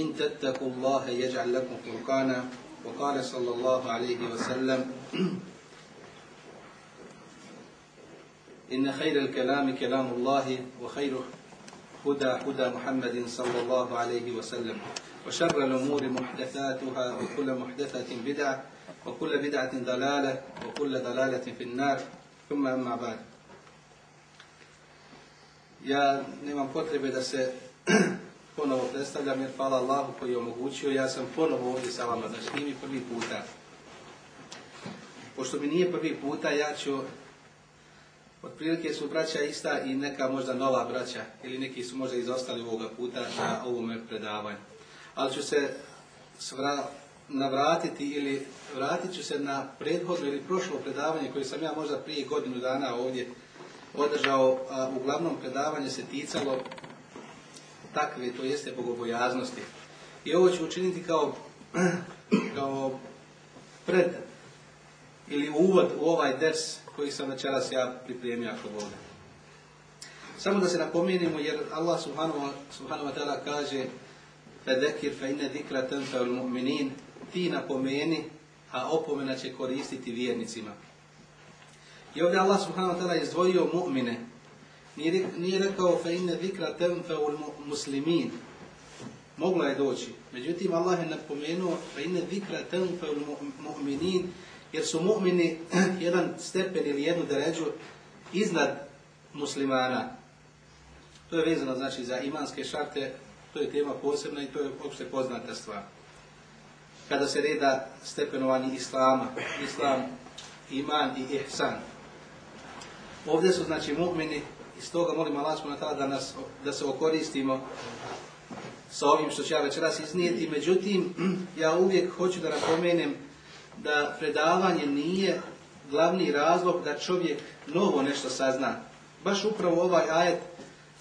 إن تتقوا الله يجعل لكم فرقانا. وقال صلى الله عليه وسلم إن خير الكلام كلام الله وخير هدى هدى محمد صلى الله عليه وسلم. وشر الأمور محدثاتها وكل محدثة بدعة وكل بدعة ضلالة وكل ضلالة في النار. ثم أما بعد. Ja nemam potrebe da se ponovo predstavljam jer hvala Allahu koji je omogućio. Ja sam ponovo ovdje sa vama, znači nije prvi puta. Pošto mi nije prvi puta, ja ću Otprilike su braća ista i neka možda nova braća ili neki su možda izostali ovoga puta na ovome predavanju. Ali ću se svra, navratiti ili vratit ću se na prethodno ili prošlo predavanje koje sam ja možda prije godinu dana ovdje održao, a uglavnom predavanje se ticalo takve, to jeste bogobojaznosti. I ovo ću učiniti kao, kao pred ili uvod u ovaj ders koji sam večeras ja pripremio ako Boga. Samo da se napomenimo jer Allah subhanahu subhanahu wa ta'ala kaže Fedekir fe inne dikra tenfeul mu'minin ti napomeni, a opomena će koristiti vjernicima. I ovdje Allah subhanahu wa ta'ala izdvojio mu'mine. Nije, rekao fe inne dikra tenfeul muslimin. Moglo je doći. Međutim, Allah je napomenuo fe inne dikra tenfeul mu'minin jer su mu'mini jedan stepen ili jednu deređu iznad muslimana. To je vezano znači za imanske šarte, to je tema posebna i to je opšte poznata stvar. Kada se reda stepenovani islama, islam, iman i ihsan. Ovdje su znači mu'mini i stoga molim Allah da, nas, da se okoristimo sa ovim što ću ja večeras iznijeti. Međutim, ja uvijek hoću da napomenem da predavanje nije glavni razlog da čovjek novo nešto sazna. Baš upravo ovaj ajet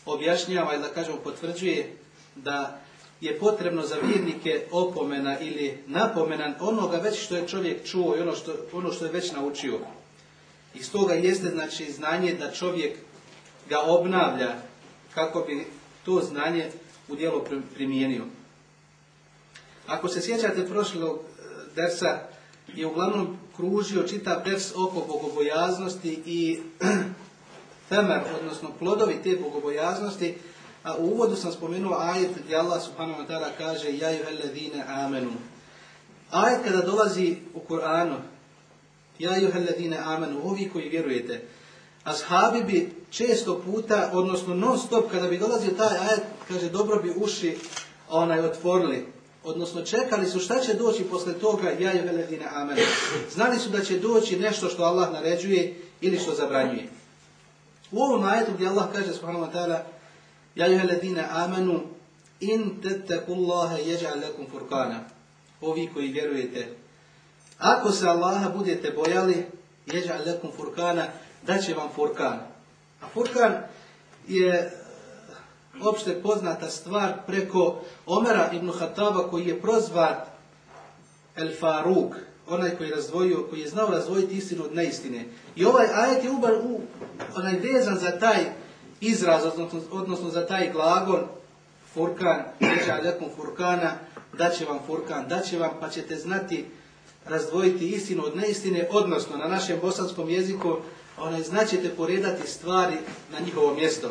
objašnjava i da kažemo potvrđuje da je potrebno za vjernike opomena ili napomena onoga već što je čovjek čuo i ono što, ono što je već naučio. I stoga jeste znači znanje da čovjek ga obnavlja kako bi to znanje u dijelu primijenio. Ako se sjećate prošlog dersa, je uglavnom kružio čitav ders oko bogobojaznosti i temer, odnosno plodovi te bogobojaznosti, a u uvodu sam spomenuo ajet gdje Allah subhanahu wa ta'ala kaže Ja juhelledine amenu. Ajet kada dolazi u Kur'anu, Ja juhelledine amenu, ovi koji vjerujete, ashabi bi često puta, odnosno non stop, kada bi dolazio taj ajet, kaže, dobro bi uši onaj otvorili, odnosno čekali su šta će doći posle toga ja je veledine amen. Znali su da će doći nešto što Allah naređuje ili što zabranjuje. U ovom ajetu gdje Allah kaže subhanahu wa ta'ala ja je veledine amenu in tettakullaha jeđa'al lakum furkana. Ovi koji vjerujete. Ako se Allaha budete bojali jeđa'al lakum furkana da će vam furkan. A furkan je opšte poznata stvar preko Omera ibn Hataba koji je prozvat El Faruk, onaj koji je razdvojio, koji je znao razdvojiti istinu od neistine. I ovaj ajet je ubar u, onaj vezan za taj izraz, odnosno, odnosno za taj glagon furkan, nećalekom furkana, da će vam furkan, da će vam, pa ćete znati razdvojiti istinu od neistine, odnosno na našem bosanskom jeziku, onaj znaćete poredati stvari na njihovo mjesto.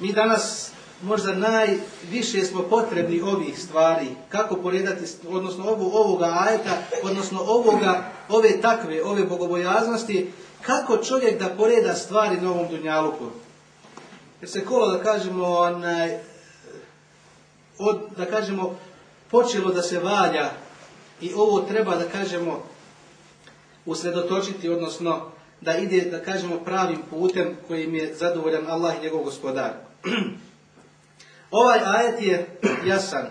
Mi danas možda najviše smo potrebni ovih stvari, kako poredati, odnosno ovo, ovoga ajeta, odnosno ovoga, ove takve, ove bogobojaznosti, kako čovjek da poreda stvari na ovom dunjaluku. Jer se kolo, da kažemo, onaj, od, da kažemo, počelo da se valja i ovo treba, da kažemo, usredotočiti, odnosno da ide, da kažemo, pravim putem kojim je zadovoljan Allah i njegov gospodar. Ovaj ajet je jasan.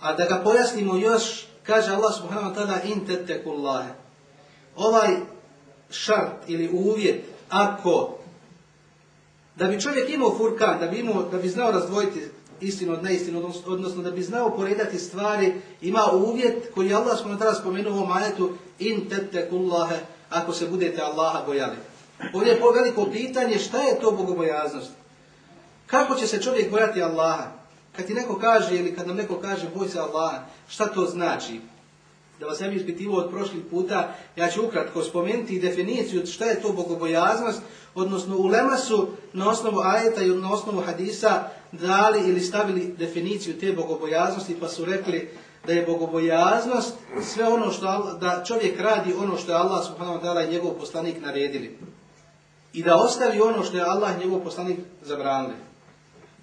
A da ga pojasnimo još, kaže Allah subhanahu wa ta'ala in tetekullahe. Ovaj šart ili uvjet, ako da bi čovjek imao furkan, da bi, imao, da bi znao razdvojiti istinu od neistinu, odnosno da bi znao poredati stvari, ima uvjet koji je Allah tada spomenuo u ovom ajetu in tettekullahe, ako se budete Allaha bojali. Ovdje je veliko pitanje šta je to bogobojaznost? Kako će se čovjek bojati Allaha? Kad ti neko kaže ili kad nam neko kaže boj se Allaha, šta to znači? Da vas ne bi ispitivao od prošlih puta, ja ću ukratko spomenuti definiciju šta je to bogobojaznost, odnosno ulema su na osnovu ajeta i na osnovu hadisa dali ili stavili definiciju te bogobojaznosti pa su rekli da je bogobojaznost sve ono što da čovjek radi ono što je Allah subhanahu wa ta'ala i njegov poslanik naredili. I da ostavi ono što je Allah i njegov poslanik zabranili.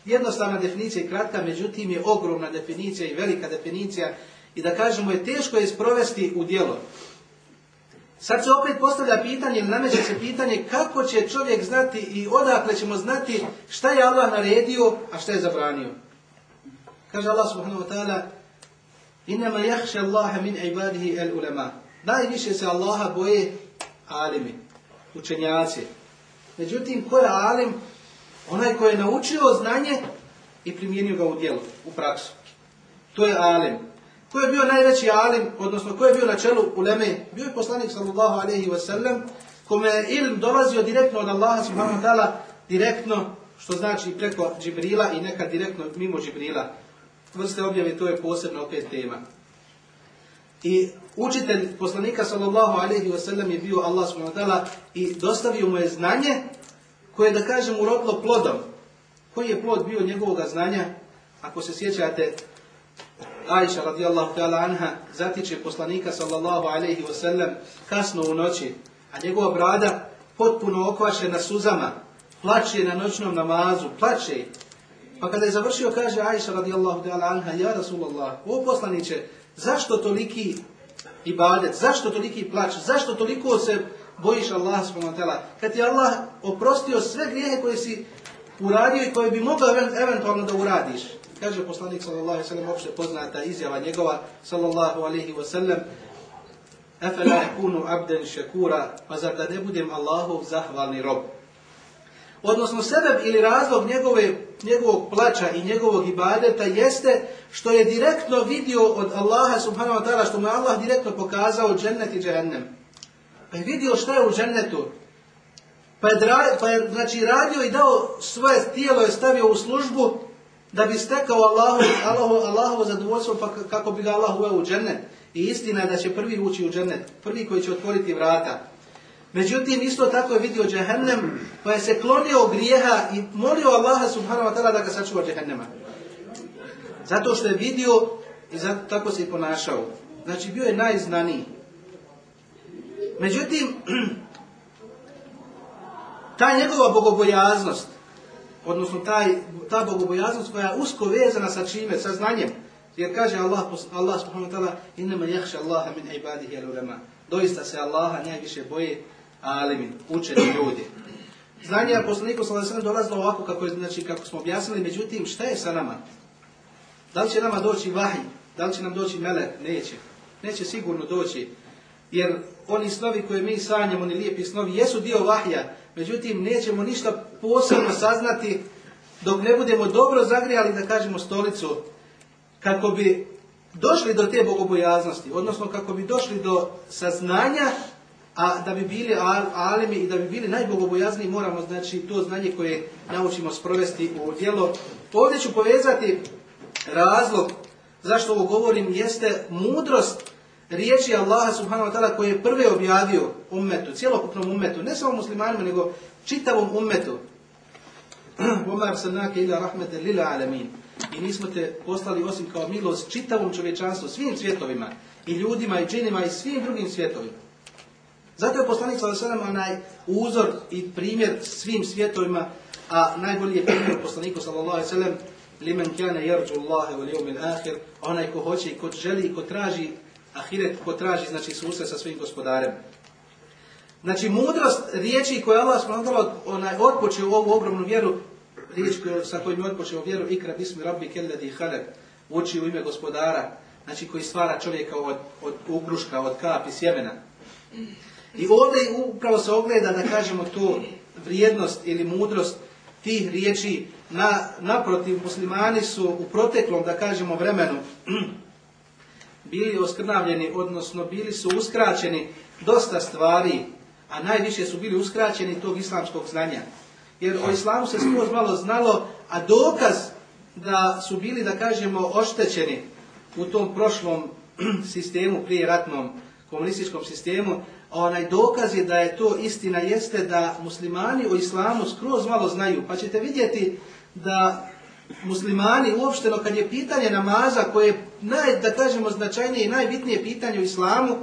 Jednostavna definicija i kratka, međutim je ogromna definicija i velika definicija i da kažemo je teško je sprovesti u djelo. Sad se opet postavlja pitanje, ili nameće se pitanje kako će čovjek znati i odakle ćemo znati šta je Allah naredio, a šta je zabranio. Kaže Allah subhanahu wa ta'ala Inama jahša Allaha min ibadihi el ulema. Najviše se Allaha boje alimi, učenjaci. Međutim, ko je alim? Onaj koji je naučio znanje i primijenio ga u djelo, u praksu. To je alim. Ko je bio najveći alim, odnosno ko je bio na čelu uleme? Bio je poslanik sallallahu alaihi wa sallam, kome je ilm dolazio direktno od Allaha subhanahu wa ta'ala, direktno, što znači preko Džibrila i nekad direktno mimo Džibrila. Vrste objave, to je posebna opet tema. I učitelj poslanika sallallahu alaihi wa sallam je bio Allah subhanahu wa ta'ala i dostavio mu je znanje koje, da kažem, urodilo plodom. Koji je plod bio njegovog znanja? Ako se sjećate, Ajša radijallahu ta'ala anha zatiče poslanika sallallahu alaihi wasallam kasno u noći, a njegova brada potpuno okvašena suzama, plaće na noćnom namazu, plaće. Pa kada je završio, kaže Ajša radijallahu ta'ala anha, ja Rasulallah, o poslaniće, zašto toliki ibadet, zašto toliki plać, zašto toliko se bojiš Allah subhanahu kad je Allah oprostio sve grijehe koje si uradio i koje bi mogao eventualno da uradiš. Kaže poslanik sallallahu alejhi ve sellem opšte poznata izjava njegova sallallahu alejhi ve sellem Afala yakunu abdan shakura, pa zar da ne budem Allahov zahvalni rob. Odnosno sebe ili razlog njegove, njegovog plaća i njegovog ibadeta jeste što je direktno vidio od Allaha subhanahu wa ta'ala, što mu je Allah direktno pokazao džennet i džehennem. Pa je vidio šta je u džennetu. Pa je, pa je znači, radio i dao svoje tijelo je stavio u službu da bi stekao Allahu, Allahu, Allahovo zadovoljstvo pa kako bi ga Allah uveo u džennet. I istina je da će prvi ući u džennet, prvi koji će otvoriti vrata. Međutim, isto tako je vidio džehennem, pa je se klonio grijeha i molio Allaha subhanahu wa ta'ala da ga sačuva džehennema. Zato što je vidio i zato tako se i ponašao. Znači, bio je najznaniji. Međutim, ta njegova bogobojaznost, odnosno taj, ta bogobojaznost koja je usko vezana sa čime, sa znanjem. Jer kaže Allah, Allah subhanahu wa ta'ala, innama jahša Allaha min ibadihi al Doista se Allaha najviše boje alimi, učeni ljudi. Znanje je poslaniku sallallahu dolazilo ovako kako, je, znači, kako smo objasnili, međutim, šta je sa nama? Da li će nama doći vahij? Da li će nam doći melek? Neće. Neće sigurno doći. Jer oni snovi koje mi sanjamo, oni lijepi snovi, jesu dio vahja, međutim nećemo ništa posebno saznati dok ne budemo dobro zagrijali, da kažemo, stolicu, kako bi došli do te bogobojaznosti, odnosno kako bi došli do saznanja, a da bi bili alimi i da bi bili najbogobojazniji, moramo znači to znanje koje naučimo sprovesti u djelo. Ovdje ću povezati razlog zašto ovo govorim, jeste mudrost riječi Allaha subhanahu wa ta'ala koje je prve objavio ummetu, cijelokupnom ummetu, ne samo muslimanima, nego čitavom ummetu. Omar nake ila rahmete alamin. I nismo te poslali osim kao milost čitavom čovječanstvu, svim svjetovima, i ljudima, i džinima, i svim drugim svjetovima. Zato je poslanik sallallahu onaj uzor i primjer svim svjetovima, a najbolji je primjer poslaniku sallallahu alejhi ve sellem limen kana yarju Allaha wal onaj ko hoće i ko želi i ko traži ahiret ko traži, znači susret sa svojim gospodarem. Znači, mudrost riječi koje Allah s.w.t. onaj otpočeo ovu ogromnu vjeru riječ sa kojim je odpočeo vjeru, ikra bismi rabbi kelladi halak, uči u ime gospodara, znači koji stvara čovjeka od, od ugruška, od kapi, sjemena. I ovdje upravo se ogleda, da kažemo, tu vrijednost ili mudrost tih riječi. Na, naprotiv, muslimani su u proteklom, da kažemo, vremenu bili oskrnavljeni, odnosno bili su uskraćeni dosta stvari, a najviše su bili uskraćeni tog islamskog znanja. Jer o islamu se skroz malo znalo, a dokaz da su bili, da kažemo, oštećeni u tom prošlom sistemu, prije ratnom komunističkom sistemu, onaj dokaz je da je to istina jeste da muslimani o islamu skroz malo znaju. Pa ćete vidjeti da muslimani uopšteno kad je pitanje namaza koje je naj, da kažemo značajnije i najbitnije pitanje u islamu,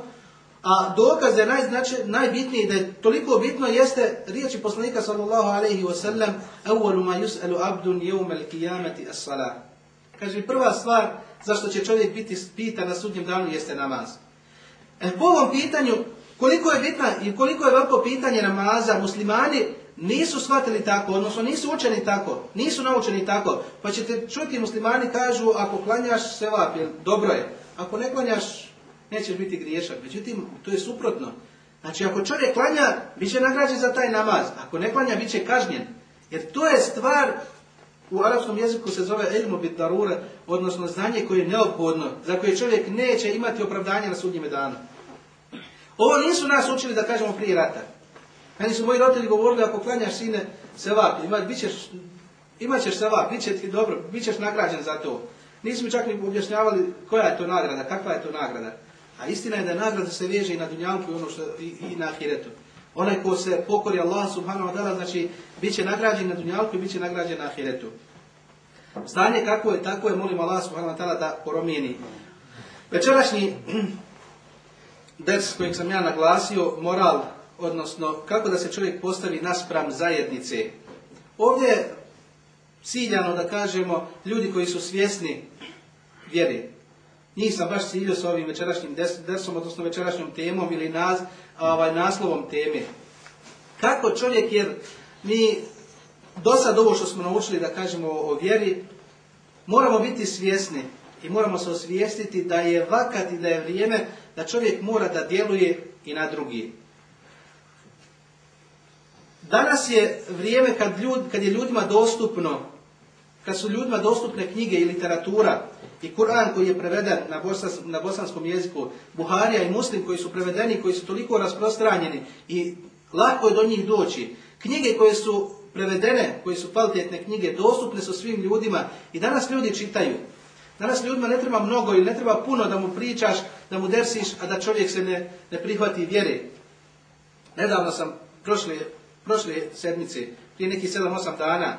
a dokaz je najznačaj, najbitniji da je toliko bitno jeste riječi poslanika sallallahu alaihi wa sallam Awwalu ma yus'alu abdun yawm al-qiyamati as-salah. Kaže prva stvar zašto će čovjek biti pitan na sudnjem danu jeste namaz. E, po ovom pitanju koliko je bitna i koliko je veliko pitanje namaza muslimani nisu shvatili tako, odnosno nisu učeni tako, nisu naučeni tako. Pa ćete čuti muslimani kažu ako klanjaš se vapil, dobro je. Ako ne klanjaš, nećeš biti griješan. Međutim, to je suprotno. Znači, ako čovjek klanja, bit će nagrađen za taj namaz. Ako ne klanja, bit će kažnjen. Jer to je stvar, u arapskom jeziku se zove ilmu bit odnosno znanje koje je neophodno, za koje čovjek neće imati opravdanje na sudnjime danu. Ovo nisu nas učili da kažemo prije rata. Meni su moji roditelji govorili, ako klanjaš sine sevap, ima, bit ćeš, imat ćeš bit će ti dobro, bit ćeš nagrađen za to. Nisu mi čak ni objašnjavali koja je to nagrada, kakva je to nagrada. A istina je da nagrada se veže i na dunjalku i, ono što, i, i na ahiretu. Onaj ko se pokori Allah subhanahu wa ta'ala, znači, bit će nagrađen na dunjalku i bit će nagrađen na ahiretu. Stanje kako je, tako je, molim Allah subhanahu wa ta'ala da promijeni. Večerašnji ders kojeg sam ja naglasio, moral odnosno kako da se čovjek postavi naspram zajednice. Ovdje je ciljano da kažemo ljudi koji su svjesni vjeri. Njih baš ciljio sa ovim večerašnjim desom, odnosno večerašnjom temom ili naz, ovaj, naslovom teme. Kako čovjek, jer mi do sad ovo što smo naučili da kažemo o vjeri, moramo biti svjesni i moramo se osvijestiti da je vakat i da je vrijeme da čovjek mora da djeluje i na drugi. Danas je vrijeme kad, ljud, kad je ljudima dostupno, kad su ljudima dostupne knjige i literatura i Kur'an koji je preveden na, bosans, na bosanskom jeziku, Buharija i Muslim koji su prevedeni, koji su toliko rasprostranjeni i lako je do njih doći. Knjige koje su prevedene, koje su kvalitetne knjige, dostupne su svim ljudima i danas ljudi čitaju. Danas ljudima ne treba mnogo ili ne treba puno da mu pričaš, da mu dersiš, a da čovjek se ne, ne prihvati vjere. Nedavno sam prošle prošle sedmice, prije nekih 7-8 dana,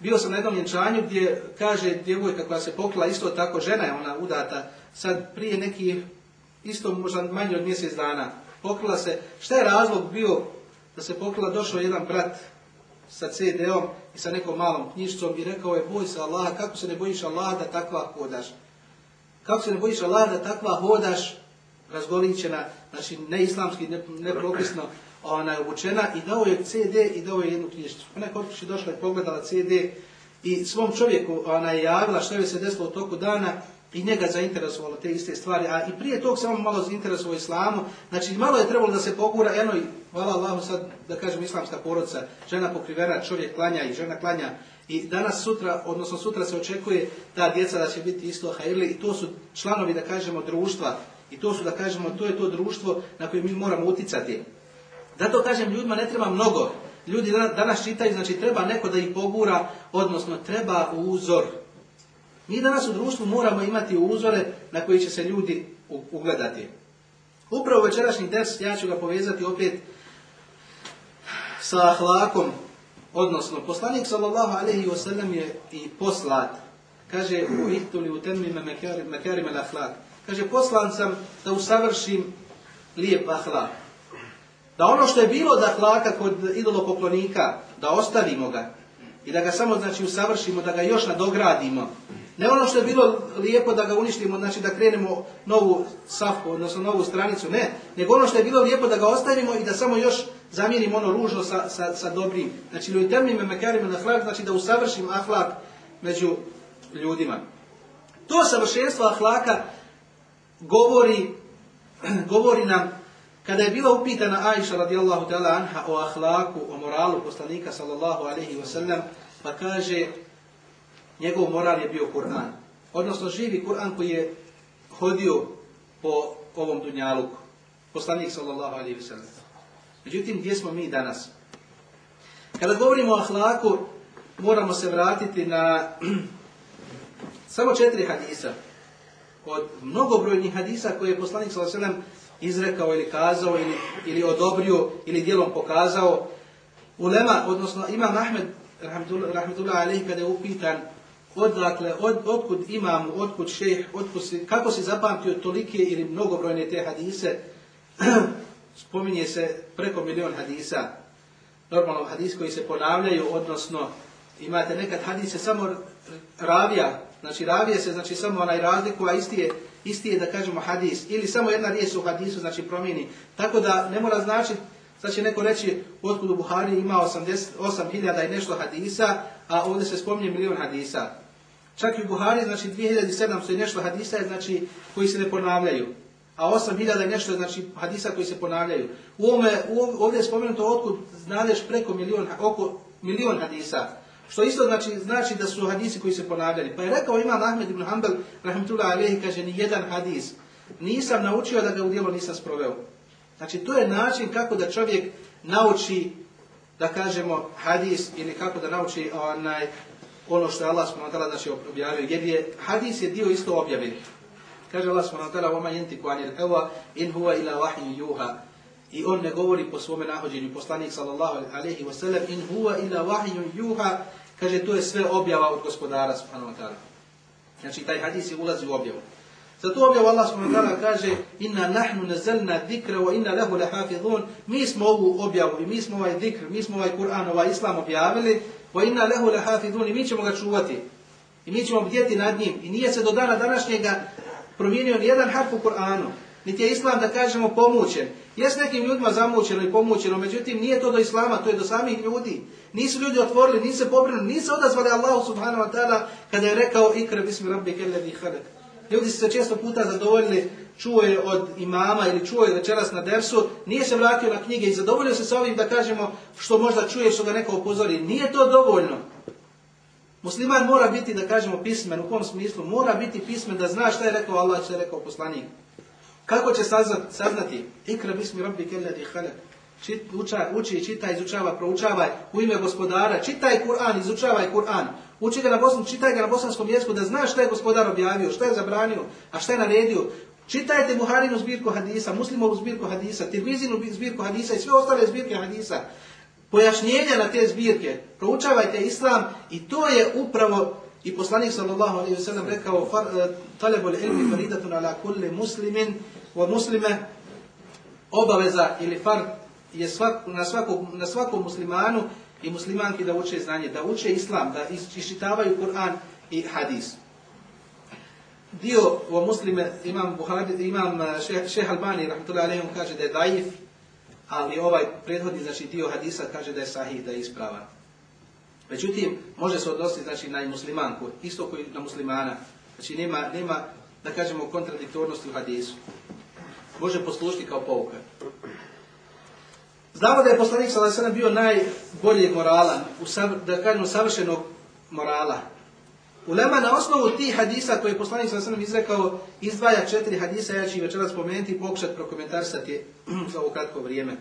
bio sam na jednom vjenčanju gdje kaže djevojka koja se pokla isto tako, žena je ona udata, sad prije neki isto možda manje od mjesec dana, pokrila se, šta je razlog bio da se pokrila, došao jedan brat sa CD-om i sa nekom malom knjižicom i rekao je, boj se Allah, kako se ne bojiš Allah da takva hodaš? Kako se ne bojiš Allah da takva hodaš, razgoličena, znači neislamski, nepropisno, ona obučena i dao je CD i dao je jednu knjižicu. Ona je došla i pogledala CD i svom čovjeku ona je javila što je se desilo u toku dana i njega zainteresovalo te iste stvari, a i prije tog samo malo zainteresovao islamu, znači malo je trebalo da se pogura, eno i hvala Allahu sad, da kažem, islamska porodica, žena pokrivena, čovjek klanja i žena klanja. I danas sutra, odnosno sutra se očekuje ta djeca da će biti isto hajrli i to su članovi, da kažemo, društva. I to su, da kažemo, to je to društvo na koje mi moramo uticati. Zato kažem, ljudima ne treba mnogo. Ljudi danas čitaju, znači treba neko da ih pogura, odnosno treba uzor. Mi danas u društvu moramo imati uzore na koji će se ljudi ugledati. Upravo večerašnji ders, ja ću ga povezati opet sa ahlakom, odnosno poslanik sallallahu alaihi wa sallam je i poslat. Kaže, u ihtuli u temime mekarime l'ahlak. Kaže, poslan sam da usavršim lijep ahlak. Da ono što je bilo da hlaka kod idolopoklonika, da ostavimo ga i da ga samo znači usavršimo, da ga još nadogradimo. Ne ono što je bilo lijepo da ga uništimo, znači da krenemo novu safku, odnosno novu stranicu, ne. Nego ono što je bilo lijepo da ga ostavimo i da samo još zamijenim ono ružno sa, sa, sa dobrim. Znači, ljudi temnim mekarima na hlak, znači da usavršim ahlak među ljudima. To savršenstvo ahlaka govori, govori nam kada je bila upitana Aisha radijallahu ta'ala anha o ahlaku, o moralu poslanika sallallahu alaihi wa sallam, pa kaže njegov moral je bio Kur'an. Odnosno živi Kur'an koji je hodio po ovom dunjaluku. Poslanik sallallahu alaihi wa sallam. Međutim, gdje smo mi danas? Kada govorimo o ahlaku, moramo se vratiti na samo četiri hadisa. Od mnogobrojnih hadisa koje je poslanik sallallahu alaihi wa sallam izrekao ili kazao ili, ili odobrio ili dijelom pokazao. Ulema, odnosno Imam Ahmed, rahmetullah alaihi, kada je upitan odakle, od, otkud imam, otkud šejh, otkud si, kako si zapamtio tolike ili mnogobrojne te hadise, spominje se preko milion hadisa, normalno hadis koji se ponavljaju, odnosno imate nekad hadise samo ravija, znači ravije se, znači samo onaj razliku, a isti je, isti je da kažemo hadis, ili samo jedna riječ u hadisu, znači promijeni. Tako da ne mora znači, sad će neko reći, otkud u Buhari ima 88.000 i nešto hadisa, a ovdje se spominje milion hadisa. Čak i u Buhari, znači 2700 i nešto hadisa je, znači, koji se ne ponavljaju. A 8000 i nešto je, znači, hadisa koji se ponavljaju. U ovome, ovdje je spomenuto otkud znadeš preko milion, oko milion hadisa. Što isto znači, znači da su hadisi koji se ponavljali. Pa je rekao Imam Ahmed ibn Hanbal, rahmetullah alaihi, kaže, ni jedan hadis. Nisam naučio da ga u dijelo nisam sproveo. Znači, to je način kako da čovjek nauči, da kažemo, hadis ili kako da nauči onaj, ono što je Allah subhanahu wa ta'ala znači objavio. Jer je, hadis je dio isto objave. Kaže Allah subhanahu wa ta'ala, وَمَا يَنْتِكُ عَنِ الْهَوَا إِنْ هُوَ إِلَا وَحِيُّ يُوهَا I on ne govori po svome nahođenju. Poslanik sallallahu alaihi wa sallam, in huwa ila wahyu yuha, kaže to je sve objava od gospodara subhanahu wa. Znači taj hadis je ulazi u objavu. Zato objavu Allah subhanahu wa kaže inna nahnu nazalna dhikra wa inna lahu lahafizun. Mi smo ovu objavu i mi smo ovaj dhikr, mi smo ovaj Kur'an, ovaj Islam objavili wa inna lahu lahafizun i mi ćemo ga čuvati. I mi ćemo bdjeti nad njim. I nije se do dana današnjega promijenio ni jedan harf u Kur'anu. Niti je Islam, da kažemo, pomućen. Jes nekim ljudima zamućeno i pomućeno, međutim nije to do Islama, to je do samih ljudi. Nisu ljudi otvorili, nisu se pobrinuli, nisu odazvali Allahu subhanahu wa ta'ala kada je rekao ikra bismi rabbi kelladi halak. Ljudi su se često puta zadovoljili, čuo je od imama ili čuo je večeras na dersu, nije se vratio na knjige i zadovoljio se sa ovim da kažemo što možda čuje, što ga neko upozori. Nije to dovoljno. Musliman mora biti, da kažemo, pismen. U kom smislu? Mora biti pismen da zna šta je rekao Allah, šta je rekao poslanik. Kako će saznati? Ikra bismi rabbi kelladi halak. Čit, uča, uči, čitaj, izučavaj, proučavaj u ime gospodara. Čitaj Kur'an, izučavaj Kur'an. Uči ga na bosnu, čitaj ga na bosanskom jeziku da znaš šta je gospodar objavio, šta je zabranio, a šta je naredio. Čitajte Buharinu zbirku hadisa, Muslimovu zbirku hadisa, Tirmizinu zbirku hadisa i sve ostale zbirke hadisa. Pojašnjenja na te zbirke. Proučavajte Islam i to je upravo i poslanik sallallahu alejhi ve sellem rekao talabul ilmi faridatun ala kulli muslimin wa muslime obaveza ili fard je svak, na, svakog, na svakom muslimanu i muslimanki da uče znanje, da uče islam, da iščitavaju Kur'an i hadis. Dio o muslime, imam, Buhari, imam eh, šeh, šeh Albani, rahmatullahi kaže da je daif, ali ovaj prethodni znači, dio hadisa kaže da je sahih, da je ispravan. Međutim, može se odnositi znači, na muslimanku, isto koji na muslimana. Znači nema, nema da kažemo, kontradiktornosti u hadisu. Može poslušiti kao pouka. Znamo da je poslanik sallallahu bio najbolji morala, da kažemo savršenog morala. Ulema na osnovu tih hadisa koje je poslanik sallallahu izrekao izdvaja četiri hadisa, ja ću večeras spomenuti i pokušati prokomentarsati za ovo kratko vrijeme.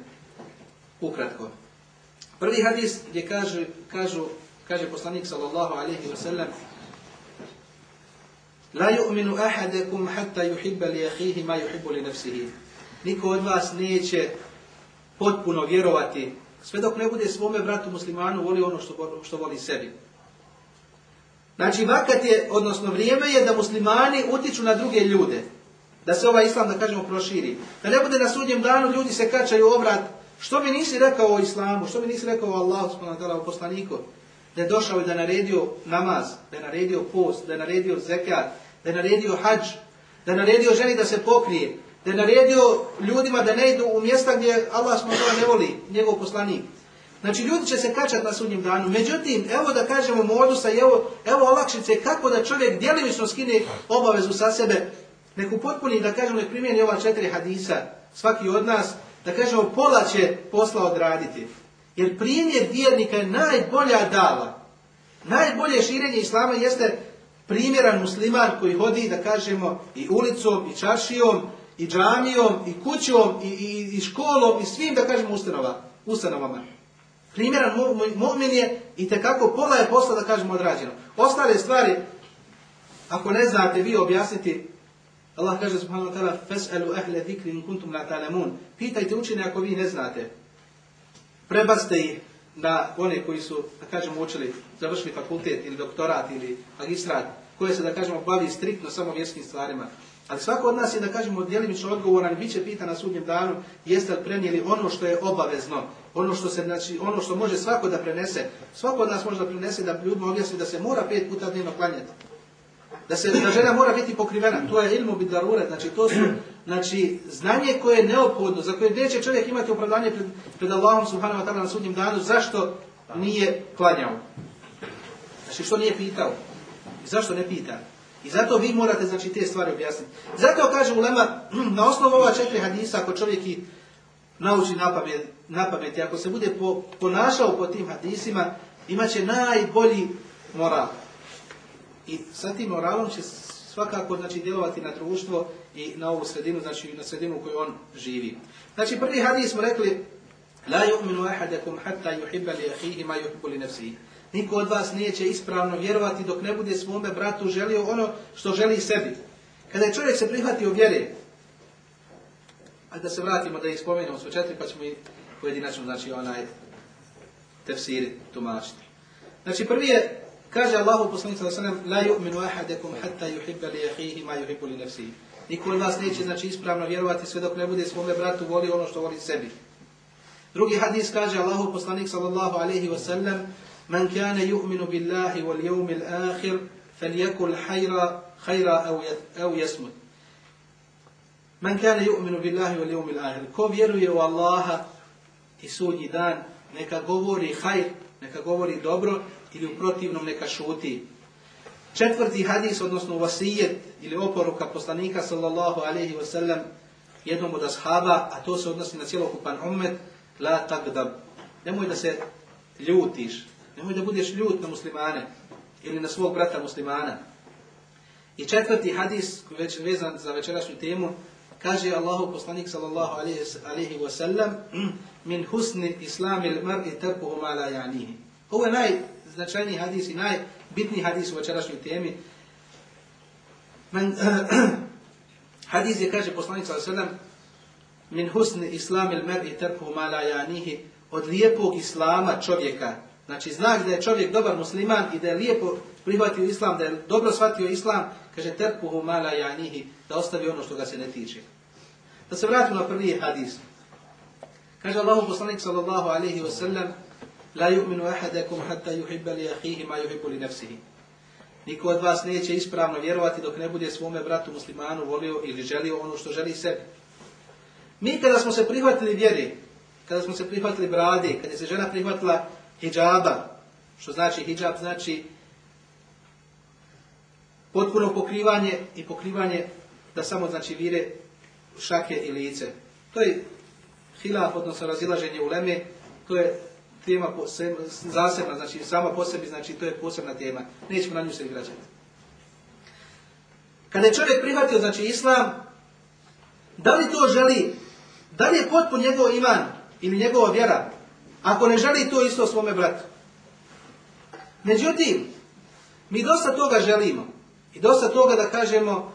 Ukratko. Prvi hadis gdje kaže, kažu, kaže poslanik sallallahu alaihi wa sallam La yu'minu ahadekum hatta yuhibba li ahihi ma yuhibbu li nafsihi. Niko od vas neće potpuno vjerovati, sve dok ne bude svome bratu muslimanu voli ono što, što voli sebi. Znači, vakat je, odnosno vrijeme je da muslimani utiču na druge ljude. Da se ovaj islam, da kažemo, proširi. Da ne bude na sudnjem danu ljudi se kačaju obrat. Što mi nisi rekao o islamu? Što mi nisi rekao o Allahu, o poslaniku? Da je došao i da je naredio namaz, da je naredio post, da je naredio zekat, da je naredio hađ, da je naredio ženi da se pokrije, Da je naredio ljudima da ne idu u mjesta gdje Allah smo ne voli, njegov poslanik. Znači ljudi će se kačati na sudnjem danu. Međutim, evo da kažemo modusa evo, evo olakšice kako da čovjek djelimično skine obavezu sa sebe. Nek upotpuni da kažemo ne primjeni ova četiri hadisa, svaki od nas, da kažemo pola će posla odraditi. Jer primjer vjernika je najbolja dava. Najbolje širenje islama jeste primjeran musliman koji hodi, da kažemo, i ulicom, i čaršijom, i džamijom, i kućom, i, i, i školom, i svim, da kažemo, ustanova, ustanovama. Primjeran mu'min je i tekako pola je posla, da kažemo, odrađeno. Ostale stvari, ako ne znate vi objasniti, Allah kaže subhanahu wa ta'ala, Fes'alu ahle zikri in kuntum la ta'lamun. Pitajte učene ako vi ne znate. Prebacite ih na one koji su, da kažemo, učili, završili fakultet ili doktorat ili magistrat, koje se, da kažemo, bavi striktno samo vjerskim stvarima. Ali svako od nas je, da kažemo, djelimično odgovoran i bit će pitan na sudnjem danu jeste li prenijeli ono što je obavezno, ono što, se, znači, ono što može svako da prenese. Svako od nas može da prenese da ljudima objasni da se mora pet puta dnevno klanjati. Da se da žena mora biti pokrivena. To je ilmu bidarure, znači to su znači, znanje koje je neophodno, za koje neće čovjek imati opravdanje pred, pred Allahom subhanahu wa ta'ala na sudnjem danu, zašto nije klanjao. Znači što nije pitao. I zašto ne pita? I zato vi morate znači te stvari objasniti. Zato kaže ulema, na osnovu ova četiri hadisa, ako čovjek i nauči na pamet, i ako se bude po, ponašao po tim hadisima, imaće najbolji moral. I sa tim moralom će svakako znači, djelovati na društvo i na ovu sredinu, znači na sredinu u kojoj on živi. Znači prvi hadis smo rekli La yu'minu ahadakum hatta yuhibba li akhihi ma yuhibbu li nafsihi. Niko od vas neće ispravno vjerovati dok ne bude svome bratu želio ono što želi sebi. Kada je čovjek se prihvatio vjere, a da se vratimo da ih spomenemo sve četiri, pa ćemo i pojedinačno, znači, onaj tefsir tumačiti. Znači, prvi je, kaže Allahu poslanik sallallahu alejhi ve sellem, la yu'minu ahadukum hatta yuhibba li akhihi ma yuhibbu li nafsihi. Niko od vas neće, znači, ispravno vjerovati sve dok ne bude svome bratu voli ono što voli sebi. Drugi hadis kaže Allahu poslanik sallallahu alejhi ve sellem, من كان يؤمن بالله واليوم الآخر فليكن خيرا خيرا أو أو يسمت من كان يؤمن بالله واليوم الآخر ko vjeruje u Allaha i sudnji dan neka govori hajr neka govori dobro ili u protivnom neka šuti četvrti hadis odnosno vasijet ili oporuka poslanika sallallahu alaihi wa sallam jednom od ashaba a to se odnosi na cjelokupan ummet la takdab nemoj da se ljutiš Nemoj da budeš ljut na muslimane ili na svog brata muslimana. I četvrti hadis, koji je već vezan za večerašnju temu, kaže Allahu poslanik sallallahu alaihi wa sallam min husni islamil mar'i tarkuhu ma la ja'nihi. Ovo je najznačajniji hadis i najbitniji hadis u večerašnjoj temi. Men, hadis je, kaže poslanik wa sallam, min husni islamil mar'i tarkuhu ma la ja'nihi, od lijepog islama čovjeka, Znači znak da je čovjek dobar musliman i da je lijepo prihvatio islam, da je dobro shvatio islam, kaže terpuhu mala janihi, da ostavi ono što ga se ne tiče. Da se vratimo na prvi hadis. Kaže Allahu poslanik sallallahu alaihi wa sallam, La yu'minu ahadakum hatta yuhibba li ahihi ma yuhibbu li nafsihi. Niko od vas neće ispravno vjerovati dok ne bude svome bratu muslimanu volio ili želio ono što želi sebi. Mi kada smo se prihvatili vjeri, kada smo se prihvatili brade, kada se žena prihvatila hijaba, što znači hijab, znači potpuno pokrivanje i pokrivanje da samo znači vire šake i lice. To je hilaf, odnosno razilaženje u leme, to je tema zasebna, znači sama po sebi, znači to je posebna tema. Nećemo na nju se igrađati. Kada je čovjek prihvatio, znači islam, da li to želi, da li je potpun njegov iman ili njegova vjera, ako ne želi to isto svome bratu. Međutim, mi dosta toga želimo. I dosta toga da kažemo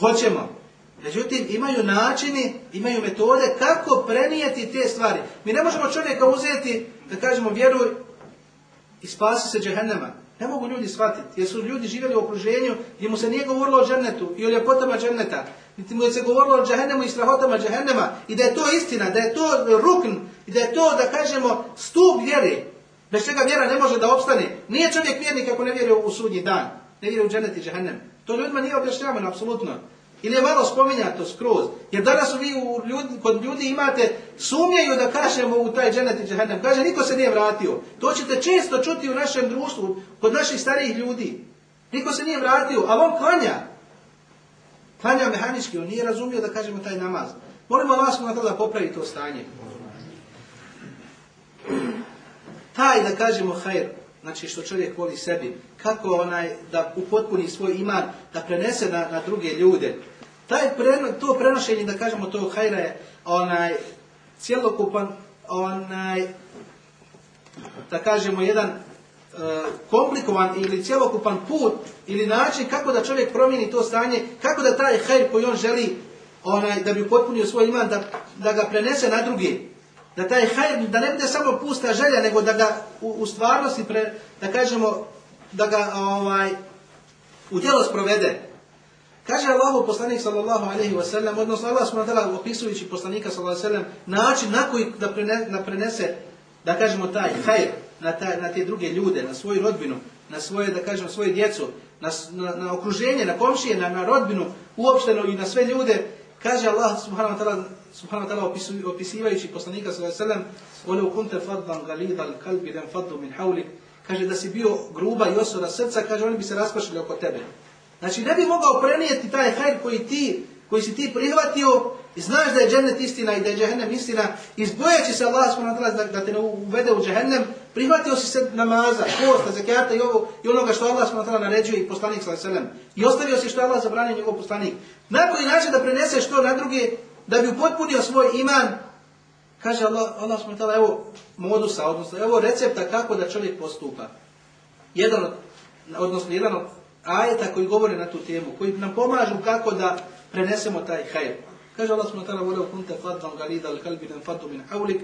hoćemo. Međutim, imaju načini, imaju metode kako prenijeti te stvari. Mi ne možemo čovjeka uzeti da kažemo vjeruj i spasi se džehennema. Ne mogu ljudi shvatiti, jer su ljudi živjeli u okruženju gdje mu se nije govorilo o džennetu i o ljepotama dženneta. Niti mu se govorilo o džehennemu i strahotama džehennema. I da je to istina, da je to rukn, i da je to, da kažemo, stup vjere. Bez čega vjera ne može da opstane. Nije čovjek vjernik ako ne vjeruje u sudnji dan. Ne vjeruje u džennet i džehennem. To ljudima nije objašnjavano, apsolutno. Ili je malo spominjato skroz. Jer danas vi u ljudi, kod ljudi imate sumnjaju da kažemo u taj dženet i. Kaže, niko se nije vratio. To ćete često čuti u našem društvu, kod naših starijih ljudi. Niko se nije vratio, a on klanja. Klanja mehanički, on nije razumio da kažemo taj namaz. Molimo vas na to da popravi to stanje. Taj da kažemo hajr, znači što čovjek voli sebi, kako onaj da upotpuni svoj iman, da prenese na, na druge ljude. Taj to prenošenje, da kažemo to hajra je onaj cjelokupan, onaj, da kažemo jedan e, komplikovan ili cjelokupan put ili način kako da čovjek promijeni to stanje, kako da taj hajr koji on želi onaj, da bi upotpunio svoj iman, da, da ga prenese na drugi. Da taj hajr, da ne bude samo pusta želja, nego da ga u, u stvarnosti, pre, da kažemo, da ga ovaj, u djelo sprovede. Kaže Allahu poslanik sallallahu alejhi ve sellem, odnosno Allah subhanahu opisujući poslanika sallallahu alejhi ve sellem, način na koji da, prene, da prenese da kažemo taj hajr na, taj, na te druge ljude, na svoju rodbinu, na svoje da kažemo svoju djecu, na, na, na okruženje, na komšije, na, na rodbinu, uopšteno i na sve ljude, kaže Allah subhanahu wa ta'ala subhanahu wa ta'ala opisivajući poslanika sallallahu alejhi ve sellem: "Walau kunta faddan ghalidal qalbi lam faddu min hawlik." Kaže da si bio gruba i osora srca, kaže oni bi se raspršili oko tebe. Znači ne bi mogao prenijeti taj hajr koji ti, koji si ti prihvatio i znaš da je džennet istina i da je džehennem istina, izbojeći se Allah da, da te ne uvede u džehennem, prihvatio si se namaza, posta, zakijata i, ovo, i onoga što Allah subhanahu naređuje i poslanik alejhi I ostavio si što Allah zabranio njegov poslanik. Na koji način da preneseš to na druge, da bi upotpunio svoj iman, kaže Allah, Allah subhanahu evo modusa, odnosno evo recepta kako da čovjek postupa. Jedan od, odnosno jedan od ajeta koji govore na tu temu, koji nam pomažu kako da prenesemo taj hajr. Kaže Allah subhanahu wa ta'ala: "Wala kunta faddan galida al-qalbi min hawlik."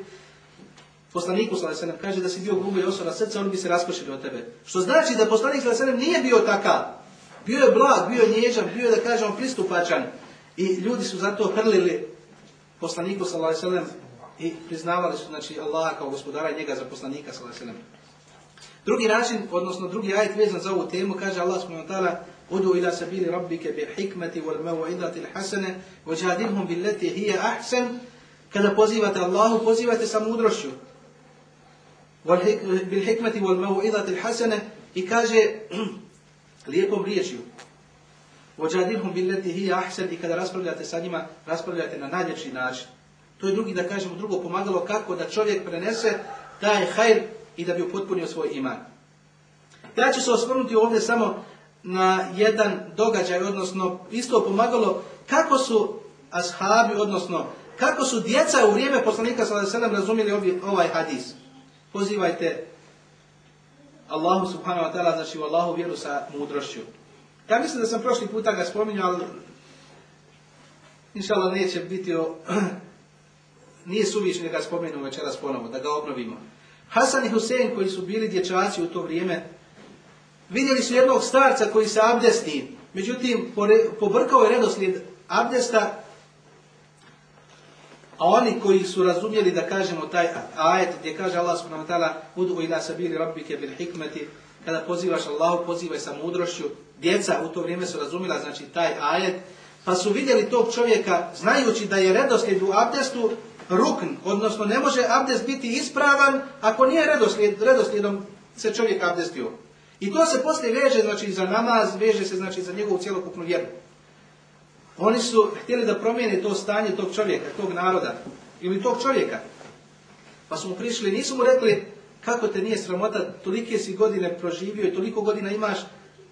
Poslaniku sallallahu alejhi kaže da si bio grub i osora srca, oni bi se raspršili od tebe. Što znači da poslanik sallallahu alejhi nije bio takav. Bio je blag, bio je nježan, bio je da kažemo pristupačan i ljudi su zato hrlili poslaniku sallallahu alejhi i priznavali su znači Allaha kao gospodara i njega za poslanika sallallahu alejhi Drugi način, odnosno drugi ajet vezan za ovu temu, kaže Allah s.w.t. Udu ila sabili rabbike bil hikmeti wal meva'idati l'hasene, vođadilhum billeti hije ahsen, kada pozivate Allahu, pozivate sa mudrošću. Bil hikmeti wal meva'idati l'hasene, i kaže lijepom riječju. Vođadilhum billeti hije ahsen, i kada raspravljate sa njima, raspravljate na najljepši način. To je drugi, da kažemo, drugo pomagalo kako da čovjek prenese taj hajr i da bi upotpunio svoj iman. Ja ću se osvrnuti ovdje samo na jedan događaj, odnosno isto pomagalo kako su ashabi, odnosno kako su djeca u vrijeme poslanika sallallahu razumjeli ovaj hadis. Pozivajte Allahu subhanahu wa ta'ala, znači u Allahu vjeru sa mudrošću. Ja mislim da sam prošli puta ga spominjao, ali inšala neće biti o, nije suvišno da ga spomenu večeras ponovo, da ga obnovimo. Hasan i Husein koji su bili dječaci u to vrijeme, vidjeli su jednog starca koji se abdesti, međutim pobrkao je redoslijed abdesta, a oni koji su razumjeli da kažemo taj ajet gdje kaže Allah subhanahu wa ta'ala udu ila sabili rabbike bil hikmeti kada pozivaš Allahu pozivaj sa mudrošću. Djeca u to vrijeme su razumjela znači taj ajet pa su vidjeli tog čovjeka znajući da je redoslijed u abdestu rukn, odnosno ne može abdest biti ispravan ako nije redoslijed, redoslijedom se čovjek abdestio. I to se poslije veže znači za namaz, veže se znači za njegovu cjelokupnu vjeru. Oni su htjeli da promijene to stanje tog čovjeka, tog naroda ili tog čovjeka. Pa su mu prišli, nisu mu rekli kako te nije sramota, tolike si godine proživio i toliko godina imaš,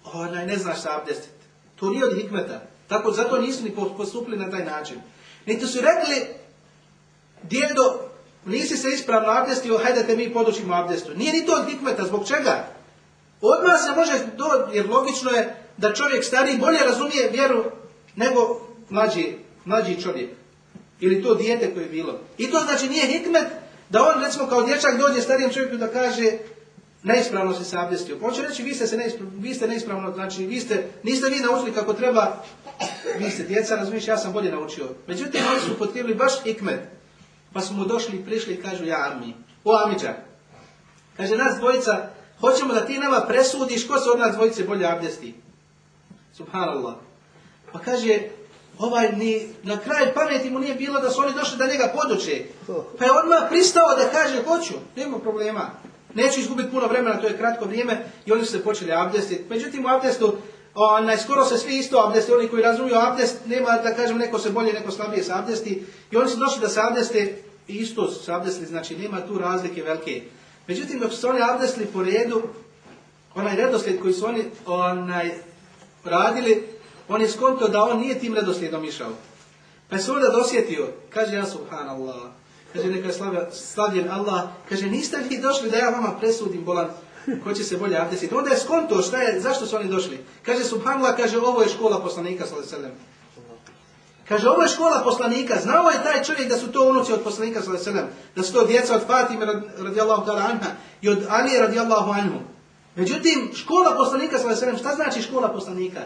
onaj ne znaš se abdestiti. To nije od hikmeta. Tako, zato nisu ni postupili na taj način. Niti su rekli, djedo, nisi se ispravno abdestio, hajde te mi podučimo abdestu. Nije ni to od hikmeta, zbog čega? Odmah se može, do, jer logično je da čovjek stariji bolje razumije vjeru nego mlađi, mlađi čovjek. Ili to dijete koje je bilo. I to znači nije hikmet da on recimo kao dječak dođe starijem čovjeku da kaže neispravno se se abdestio. Pa reći vi ste, se neispravno, vi ste neispravno, znači vi ste, niste vi naučili kako treba, vi ste djeca, razumiješ, ja sam bolje naučio. Međutim, oni su potrebili baš hikmet. Pa su mu došli i prišli i kažu, ja Ami, o Amidža. Kaže, nas dvojica, hoćemo da ti nama presudiš ko se od nas dvojice bolje abdesti. Subhanallah. Pa kaže, ovaj ni na kraj pameti mu nije bilo da su oni došli da njega poduče. Pa je odmah pristao da kaže hoću, nema problema. Neću izgubiti puno vremena, to je kratko vrijeme i oni su se počeli abdestiti. Međutim u abdestu onaj, skoro se svi isto abdesti, oni koji razumiju abdest, nema da kažem neko se bolje, neko slabije se abdesti. I oni su došli da se abdeste isto se znači nema tu razlike velike. Međutim, dok su se oni abdestili po redu, onaj redoslijed koji su oni onaj, radili, on je skonto da on nije tim redoslijedom išao. Pa se onda dosjetio, kaže ja subhanallah, kaže neka je slavljen Allah, kaže niste li došli da ja vama presudim bolan ko će se bolje abdestiti. Onda je skonto šta je, zašto su oni došli. Kaže subhanallah, kaže ovo je škola poslanika sallallahu Kaže, ovo je škola poslanika, znao je taj čovjek da su to unuci od poslanika sallallahu da su to djeca od Fatime radijallahu ta'ala anha i od Ali radijallahu anhu. Međutim, škola poslanika sallallahu šta znači škola poslanika?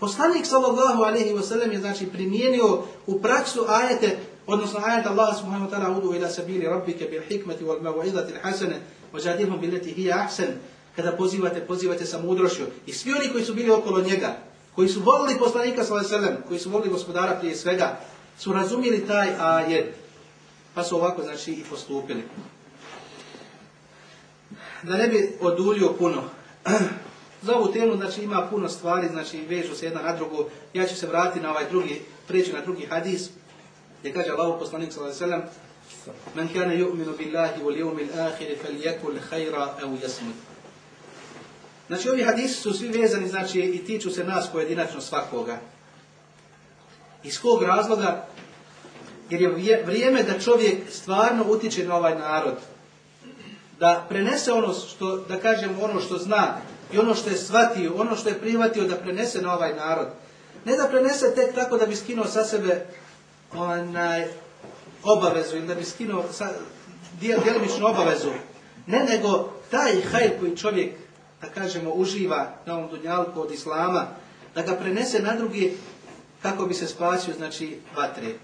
Poslanik sallallahu alaihi wasallam je znači primijenio u praksu ajete, odnosno ajete Allah subhanahu wa ta'ala udu ila sabili rabbike bil hikmeti wal maw'izati al hasane wa billati hiya ahsan kada pozivate, pozivate sa mudrošću. I svi oni koji su bili okolo njega, koji su volili poslanika sallallahu koji su volili gospodara prije svega, su razumjeli taj ajet, pa su ovako znači i postupili. Da ne bi oduljio puno, za ovu temu znači ima puno stvari, znači vežu se jedna na drugu. Ja ću se vratiti na ovaj drugi, preći na drugi hadis, gdje kaže Allah poslanik sallallahu Men kana yu'minu billahi wal yawmil akhir falyakul khayra aw yasmut. Znači ovi hadisi su svi vezani znači i tiču se nas pojedinačno svakoga. Iz kog razloga? Jer je vrijeme da čovjek stvarno utiče na ovaj narod. Da prenese ono što, da kažem ono što zna, i ono što je shvatio, ono što je prihvatio da prenese na ovaj narod. Ne da prenese tek tako da bi skinuo sa sebe onaj, obavezu ili da bi skinuo sa, djelimičnu obavezu. Ne, nego taj hajr koji čovjek, da kažemo, uživa na ovom dunjalku od Islama, da ga prenese na drugi kako bi se spasio, znači, vatre.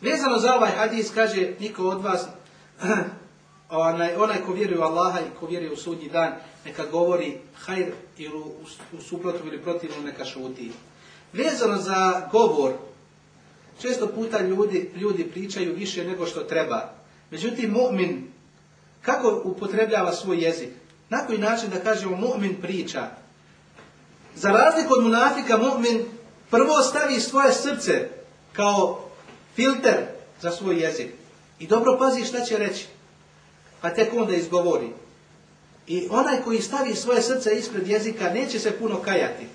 Vezano za ovaj hadis kaže niko od vas onaj, onaj ko vjeruje u Allaha i ko vjeruje u sudnji dan, neka govori hajr ili u, u suprotu ili protivno neka šuti. Vezano za govor, često puta ljudi, ljudi pričaju više nego što treba. Međutim, mu'min, kako upotrebljava svoj jezik? Na koji način da kažemo mu'min priča? Za razliku od munafika, mu'min prvo stavi svoje srce kao filter za svoj jezik. I dobro pazi šta će reći pa tek onda izgovori. I onaj koji stavi svoje srce ispred jezika neće se puno kajati.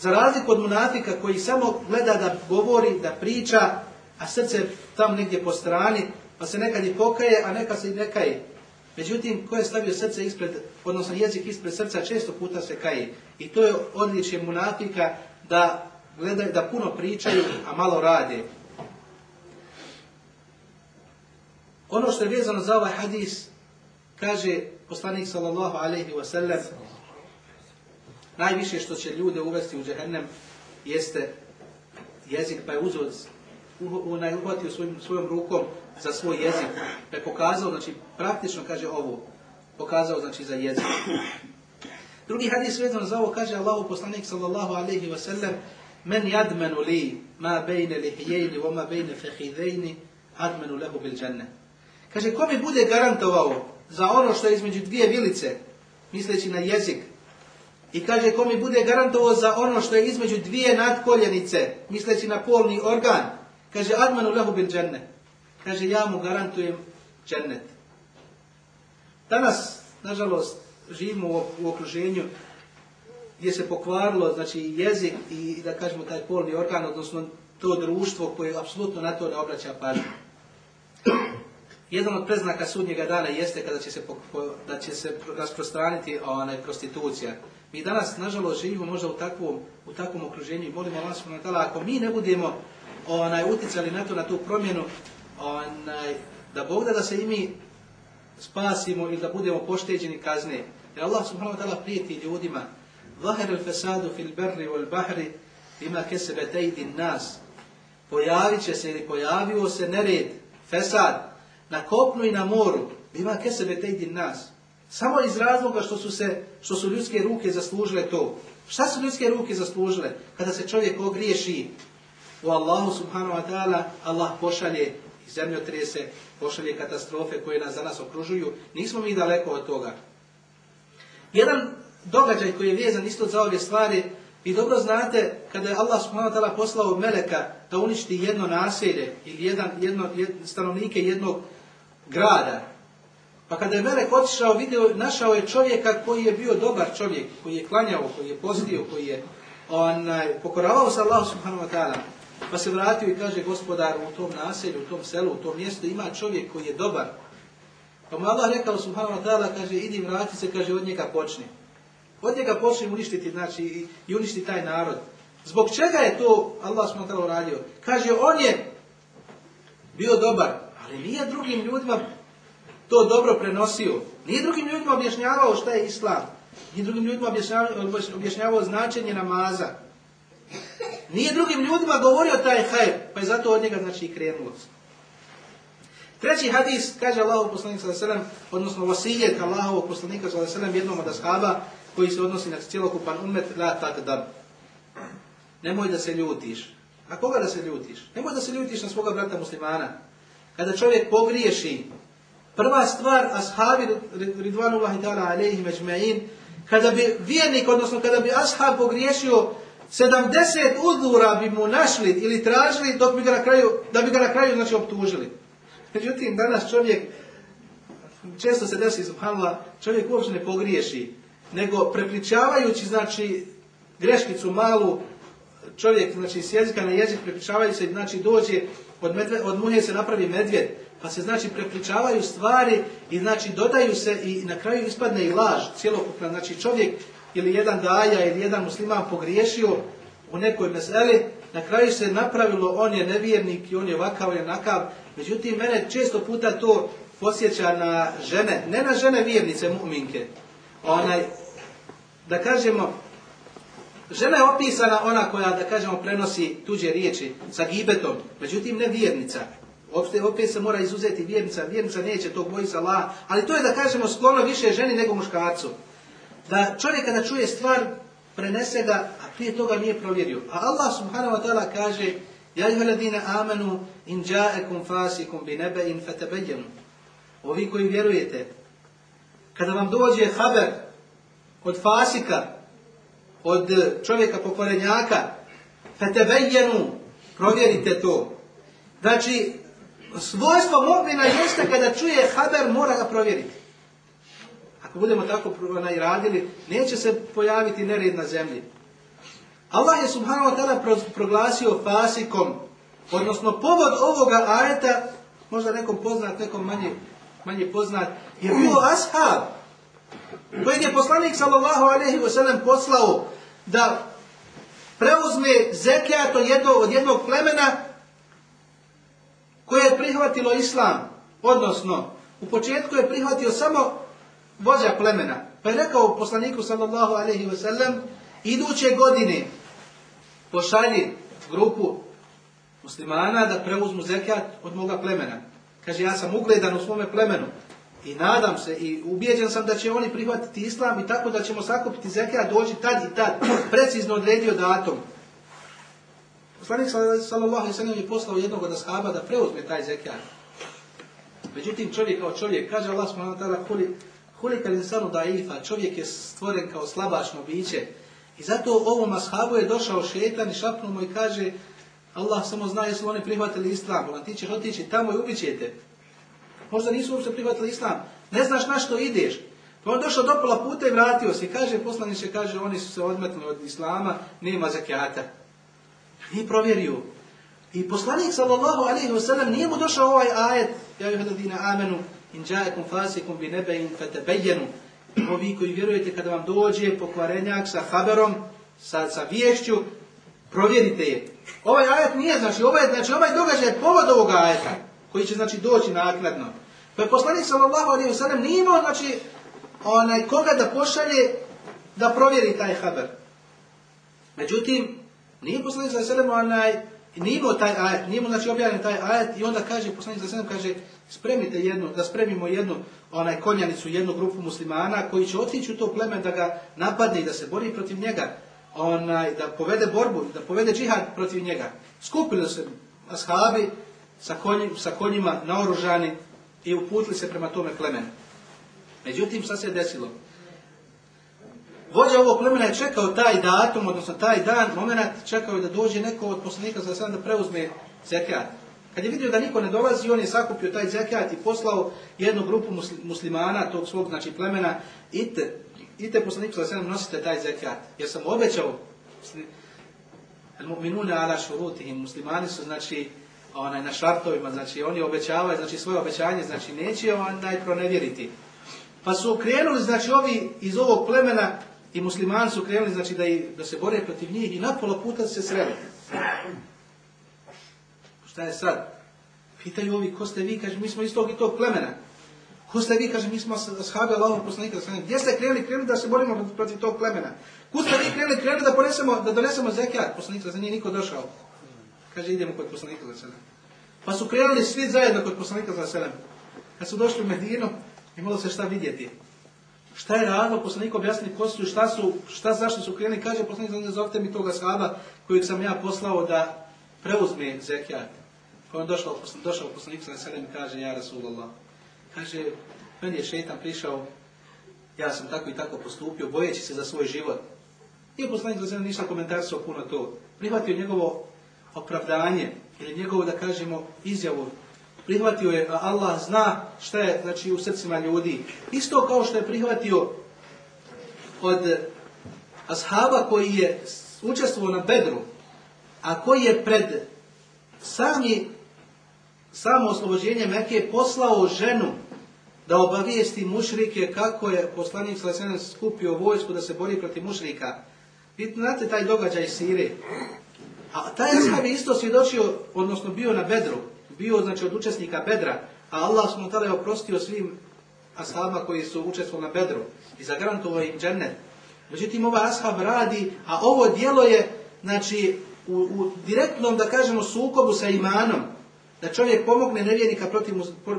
Za razliku od munafika koji samo gleda da govori, da priča, a srce tam negdje po strani, pa se nekad i pokaje, a nekad se i ne kaje. Međutim, ko je stavio srce ispred, odnosno jezik ispred srca, često puta se kaje. I to je odličje munafika da gledaju, da puno pričaju, a malo rade. Ono što je vezano za ovaj hadis, kaže poslanik sallallahu alaihi wa sallam, najviše što će ljude uvesti u džehennem jeste jezik, pa je uzeo, uhvatio svojim, svojom rukom za svoj jezik, pa je pokazao, znači praktično kaže ovo, pokazao znači za jezik. Drugi hadis vezano za ovo kaže Allahu poslanik sallallahu alaihi wa sallam, men jadmenu li ma bejne lihijejni wa ma bejne fehidejni, admenu lehu bil dženne. Kaže, ko mi bude garantovao za ono što je između dvije vilice, misleći na jezik, i kaže, ko mi bude garantovao za ono što je između dvije nadkoljenice, misleći na polni organ, kaže, admanu lehu bil dženne. Kaže, ja mu garantujem džennet. Danas, nažalost, živimo u okruženju gdje se pokvarilo znači jezik i da kažemo taj polni organ, odnosno to društvo koje apsolutno na to ne obraća pažnju. Jedan od preznaka sudnjega dana jeste kada će se, da će se rasprostraniti onaj, prostitucija. Mi danas, nažalost, živimo možda u takvom, u takvom okruženju i molimo Allah ako mi ne budemo onaj, uticali na to, na tu promjenu, onaj, da Bog da, da se i mi spasimo i da budemo pošteđeni kazne. Jer Allah subhanahu wa ta'ala prijeti ljudima Zahir al-fasadu fil berri wal bahri ima kesebe nas. Pojavit će se ili pojavio se nered, fesad, na kopnu i na moru, bima kesebe tejdin nas, Samo iz razloga što su, se, što su ljudske ruke zaslužile to. Šta su ljudske ruke zaslužile? Kada se čovjek ogriješi u Allahu subhanahu wa ta'ala, Allah pošalje i zemljotrese, pošalje katastrofe koje nas danas okružuju. Nismo mi daleko od toga. Jedan događaj koji je vezan isto za ove stvari, vi dobro znate kada je Allah subhanahu wa ta'ala poslao meleka da uništi jedno naselje ili jedan, jedno, stanovnike jednog grada. Pa kada je melek otišao, vidio, našao je čovjeka koji je bio dobar čovjek, koji je klanjao, koji je postio, koji je onaj, pokoravao se Allah subhanahu wa ta'ala. Pa se vratio i kaže gospodar u tom naselju, u tom selu, u tom mjestu ima čovjek koji je dobar. Pa mu Allah rekao subhanahu wa ta'ala, kaže idi vrati se, kaže od njega počni. Od njega počne uništiti, znači i uništiti taj narod. Zbog čega je to Allah subhanahu wa ta'ala uradio? Kaže on je bio dobar, ali nije drugim ljudima to dobro prenosio. Nije drugim ljudima objašnjavao šta je islam. Nije drugim ljudima objašnjavao, značenje namaza. Nije drugim ljudima govorio taj hajr, pa je zato od njega znači i. Treći hadis, kaže Allahov poslanik s.a.v. odnosno vasijet Allahovog poslanika s.a.v. jednom od ashaba, koji se odnosi na cijelokupan umet, la tak da. Nemoj da se ljutiš. A koga da se ljutiš? Nemoj da se ljutiš na svoga brata muslimana. Kada čovjek pogriješi, prva stvar, ashabi ridvanullahi ta'ala alaihi međme'in, kada bi vjernik, odnosno kada bi ashab pogriješio, 70 udura bi mu našli ili tražili dok bi ga na kraju, da bi ga na kraju znači, optužili. Međutim, danas čovjek, često se desi, subhanallah, čovjek uopće ne pogriješi, nego prepričavajući, znači, greškicu malu, čovjek, znači, s jezika na jezik prepričavaju se, znači, dođe, od, medve, od muhe se napravi medvjed, pa se, znači, prepričavaju stvari i, znači, dodaju se i na kraju ispadne i laž, cjelokupna, znači, čovjek ili jedan daja ili jedan musliman pogriješio u nekoj meseli, na kraju se napravilo, on je nevjernik i on je ovakav, on je nakav. Međutim, mene često puta to posjeća na žene, ne na žene vjernice, mu'minke. Onaj, da kažemo, žena je opisana ona koja, da kažemo, prenosi tuđe riječi sa gibetom, međutim ne vjernica. Opet, opet se mora izuzeti vjernica, vjernica neće to boji sa Allah, ali to je, da kažemo, sklono više ženi nego muškarcu da čovjek kada čuje stvar, prenese ga, a prije toga nije provjerio. A Allah subhanahu wa ta'ala kaže Ja ladina amanu in ja'ekum fasikum bi in fatabayyanu. Ovi koji vjerujete, kada vam dođe haber od fasika, od čovjeka pokvarenjaka, fatabayyanu, provjerite to. Znači, svojstvo mu'mina jeste kada čuje haber, mora ga provjeriti. Ako budemo tako onaj radili, neće se pojaviti nered na zemlji. Allah je subhanahu wa ta'ala proglasio fasikom, odnosno povod ovoga ajeta, možda nekom poznat, nekom manje, manje poznat, je bio ashab, kojeg je poslanik sallallahu alaihi wa sallam poslao da preuzme zekijat od jednog, od jednog plemena koje je prihvatilo islam. Odnosno, u početku je prihvatio samo vođa plemena. Pa je rekao poslaniku sallallahu alaihi wa sallam, iduće godine pošalji grupu muslimana da preuzmu zekat od moga plemena. Kaže, ja sam ugledan u svome plemenu i nadam se i ubijeđen sam da će oni prihvatiti islam i tako da ćemo sakupiti zekat, doći tad i tad. Precizno odredio datum. Poslanik sallallahu sallam je poslao jednog od ashaba da preuzme taj zekat. Međutim, čovjek kao čovjek, kaže Allah subhanahu wa ta'ala, daifa, čovjek je stvoren kao slabašno biće. I zato ovom ashabu je došao šetan i šapnuo mu i kaže Allah samo zna jesu oni prihvatili islam. On ti ćeš otići tamo i ubit ćete. Možda nisu uopće prihvatili islam. Ne znaš na što ideš. Pa on došao do pola puta i vratio se. Kaže, poslaniče, kaže, oni su se odmetnuli od islama, nema zakijata. Nije provjerio. I poslanik sallallahu alaihi wa sallam nije mu došao ovaj ajet, ja bih amenu, in ja'akum fasikum bi nebein fatabayyanu. Ovi koji vjerujete kada vam dođe pokvarenjak sa haberom, sa, sa vješću, provjerite je. Ovaj ajet nije, znači, ovaj, znači, ovaj događaj je povod ovog ajeta, koji će, znači, doći nakladno. Pa je poslanik sallallahu alaihi wa sallam nije imao, znači, onaj, koga da pošalje da provjeri taj haber. Međutim, nije poslanik sallallahu alaihi wa sallam onaj, nije imao taj ajet, nije znači objavljen taj ajet i onda kaže, poslanik za sedam kaže, spremite jednu, da spremimo jednu onaj konjanicu, jednu grupu muslimana koji će otići u to pleme da ga napadne i da se bori protiv njega, onaj, da povede borbu, da povede džihad protiv njega. Skupili se ashabi sa, konjima, sa konjima naoružani i uputili se prema tome plemenu. Međutim, šta se desilo? Vođa ovog plemena je čekao taj datum, odnosno taj dan, moment, čekao je da dođe neko od poslanika za sada da preuzme zekat. Kad je vidio da niko ne dolazi, on je sakupio taj zekat i poslao jednu grupu muslimana, tog svog znači, plemena, idite, idite poslaniku za sada nosite taj zekat. Jer sam obećao, minune ala šurutihim, muslimani su znači onaj, na šartovima, znači oni obećavaju, znači svoje obećanje, znači neće onaj pronevjeriti. Pa su krenuli, znači ovi iz ovog plemena i muslimani su krenuli, znači da, i, da se bore protiv njih i na pola puta se sreli. Šta je sad? Pitaju ovi, ko ste vi, kaže, mi smo iz tog i tog plemena. Ko ste vi, kaže, mi smo ashabi Allahov poslanika. Gdje ste krenuli? Krenuli da se borimo protiv tog plemena. Kud ste vi krenuli? Krenuli da, ponesemo, da donesemo zekijat. Poslanika, za nije niko došao. Kaže, idemo kod poslanika za selem. Pa su krenuli svi zajedno kod poslanika za selem. Kad su došli u Medinu, imalo se šta vidjeti. Šta je radilo, poslanik objasni ko su, šta su, šta, zašto su krenuli, kaže poslanik, zovite mi toga shaba kojeg sam ja poslao da preuzme zekijat. Pa on došao, došao poslanik sa selem i kaže, ja Rasulallah. Kaže, meni je šeitan prišao, ja sam tako i tako postupio, bojeći se za svoj život. I poslanik selem ništa komentarisao puno to. Prihvatio njegovo opravdanje ili njegovu, da kažemo, izjavu. Prihvatio je, a Allah zna šta je znači, u srcima ljudi. Isto kao što je prihvatio od ashaba koji je učestvovao na bedru, a koji je pred sami, samo oslobođenje Mekije poslao ženu da obavijesti mušrike kako je poslanik Salesena skupio vojsku da se bori protiv mušrika. Vi znate taj događaj Sire. A taj ashab je isto svjedočio, odnosno bio na bedru, bio znači od učesnika bedra, a Allah smo tada je oprostio svim ashabima koji su učestvovali na bedru i zagarantovao im džennet. Međutim, ovaj ashab radi, a ovo dijelo je, znači, u, u direktnom, da kažemo, sukobu sa imanom, da čovjek pomogne nevjernika protiv,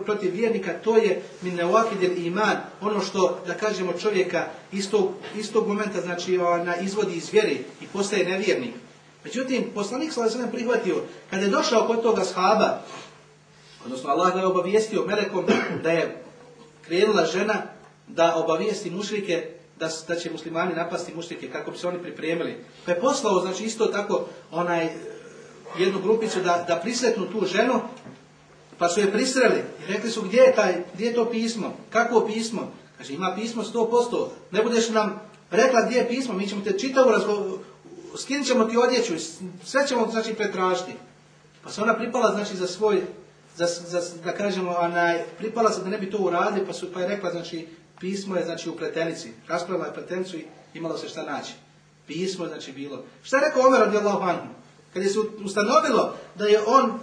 protiv vjernika, to je min neuvakidil iman, ono što, da kažemo, čovjeka istog, istog momenta, znači, ona, izvodi iz vjeri i postaje nevjernik. Međutim, poslanik sallallahu prihvatio, kada je došao kod toga shaba, odnosno Allah ga je obavijestio melekom da je krenula žena da obavijesti mušrike da, da će muslimani napasti mušrike kako bi se oni pripremili. Pa je poslao, znači isto tako, onaj, jednu grupicu da, da prisretnu tu ženu, pa su je prisreli i rekli su gdje je, taj, gdje je to pismo, kakvo pismo. Kaže, ima pismo 100%, ne budeš nam rekla gdje je pismo, mi ćemo te čitavu razgo skinut ćemo ti odjeću, sve ćemo znači pretražiti. Pa se ona pripala znači za svoj, za, za, da kažemo, onaj, pripala se da ne bi to uradili, pa, su, pa je rekla, znači, pismo je znači u pletenici. Raspravila je pletenicu i imalo se šta naći. Pismo je znači bilo. Šta je rekao Omer radijallahu anhu? Kad je se ustanovilo da je on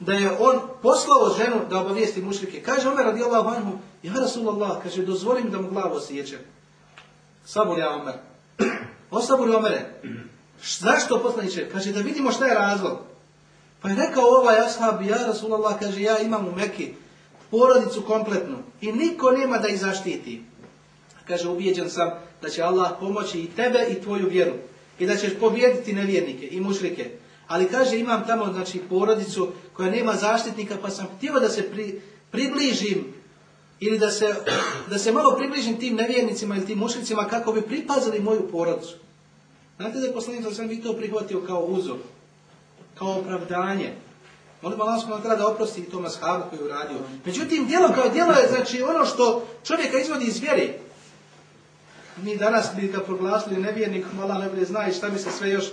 da je on poslao ženu da obavijesti mušrike. Kaže Omer radijallahu anhu, ja Rasulallah, kaže, dozvolim da mu glavu osjećam. Sabor ja Omer. Osaburi Omere. Zašto poslaniče? Kaže, da vidimo šta je razlog. Pa je rekao ovaj ashab, ja Rasulallah, kaže, ja imam u Meki porodicu kompletnu i niko nema da ih zaštiti. Kaže, ubijeđen sam da će Allah pomoći i tebe i tvoju vjeru i da ćeš pobijediti nevjernike i mušrike. Ali kaže, imam tamo znači, porodicu koja nema zaštitnika, pa sam htio da se pri, približim ili da se, da se malo približim tim nevjernicima ili tim mušricima kako bi pripazili moju porodicu. Znate da je poslanik za sve to prihvatio kao uzor, kao opravdanje. Molim Allah tada da oprosti i to mashabu koji je uradio. Međutim, djelo kao djelo je znači ono što čovjeka izvodi iz vjeri. Mi danas bi ga proglasili nevjernik, Allah ne bude zna i šta bi se sve još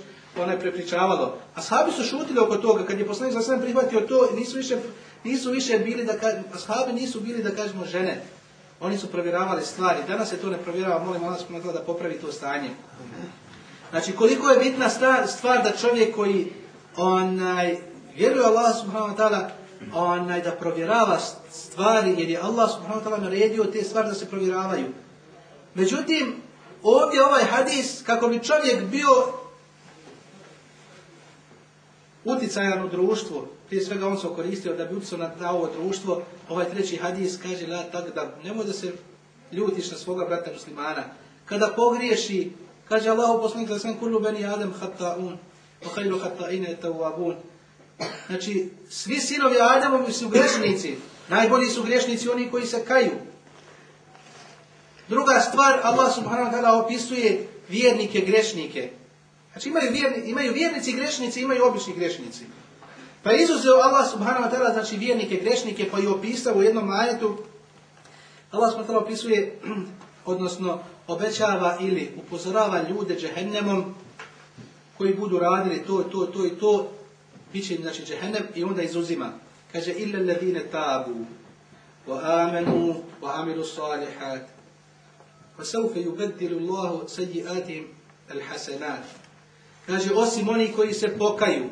onaj prepričavalo. A sahabi su šutili oko toga, kad je poslanik za prihvatio to, nisu više, nisu više bili da kažemo, sahabi nisu bili da kažemo žene. Oni su provjeravali stvari. Danas se to ne provjerava, molim Allah da popravi to stanje. Znači, koliko je bitna stvar da čovjek koji onaj, vjeruje Allah subhanahu wa ta'ala onaj, da provjerava stvari, jer je Allah subhanahu wa ta'ala naredio te stvari da se provjeravaju. Međutim, ovdje ovaj hadis, kako bi čovjek bio uticajan u društvu, prije svega on se koristio da bi utjecao na, na ovo društvo, ovaj treći hadis kaže la tak da nemoj da se ljutiš na svoga brata muslimana. Kada pogriješi, kaže Allah poslanik za sam kullu beni Adem hatta'un, wa khayru tawabun. Znači, svi sinovi Adamovi su grešnici. Najbolji su grešnici oni koji se kaju. Druga stvar, Allah subhanahu wa ta'ala opisuje vjernike grešnike. Znači imaju, vjerni, imaju vjernici grešnici, imaju obični grešnici. Pa je izuzeo Allah subhanahu wa ta'ala, znači vjernike grešnike, pa je opisao u jednom ajetu, Allah subhanahu wa ta'ala opisuje, odnosno obećava ili upozorava ljude džehennemom koji budu radili to, to, to i to, bit će znači džehennem i onda izuzima. Kaže, illa alladhina tabu, wa amanu, wa amilu salihat, fa sawfa yubaddilu Allahu sayyi'atihim al-hasanat. Kaže, osim oni koji se pokaju.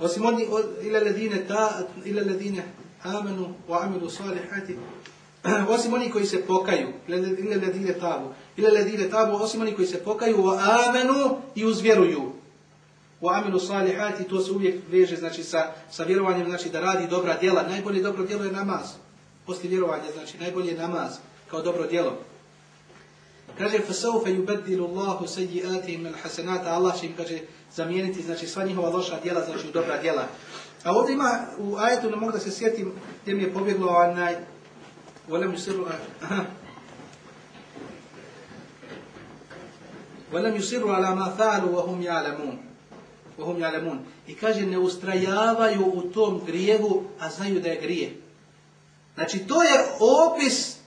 Osim oni, ila ladine ta, ila ladine amanu, wa amilu salihati. Osim oni koji se pokaju, ila ladine tabu. Ila ladine tabu, osim oni koji se pokaju, wa amanu i uzvjeruju. Wa amilu salihati, to se uvijek veže, znači, sa, sa vjerovanjem, znači, da radi dobra djela. Najbolje dobro djelo je namaz. Poslije vjerovanja, znači, najbolje je namaz kao dobro djelo. Kaže فَسَوْفَ يُبَدِّلُ اللَّهُ سَيِّئَاتِهِمْ الْحَسَنَاتَ Allah će im kaže zamijeniti znači sva njihova loša djela znači u dobra djela. A ovdje ima u ajetu ne mogu da se sjetim gdje mi je pobjeglo onaj وَلَمْ يُسِرُوا وَلَمْ يُسِرُوا عَلَى مَا فَعَلُوا وَهُمْ يَعْلَمُونَ وَهُمْ يَعْلَمُونَ I kaže ne ustrajavaju u tom grijevu, a znaju da je grije. Znači to je opis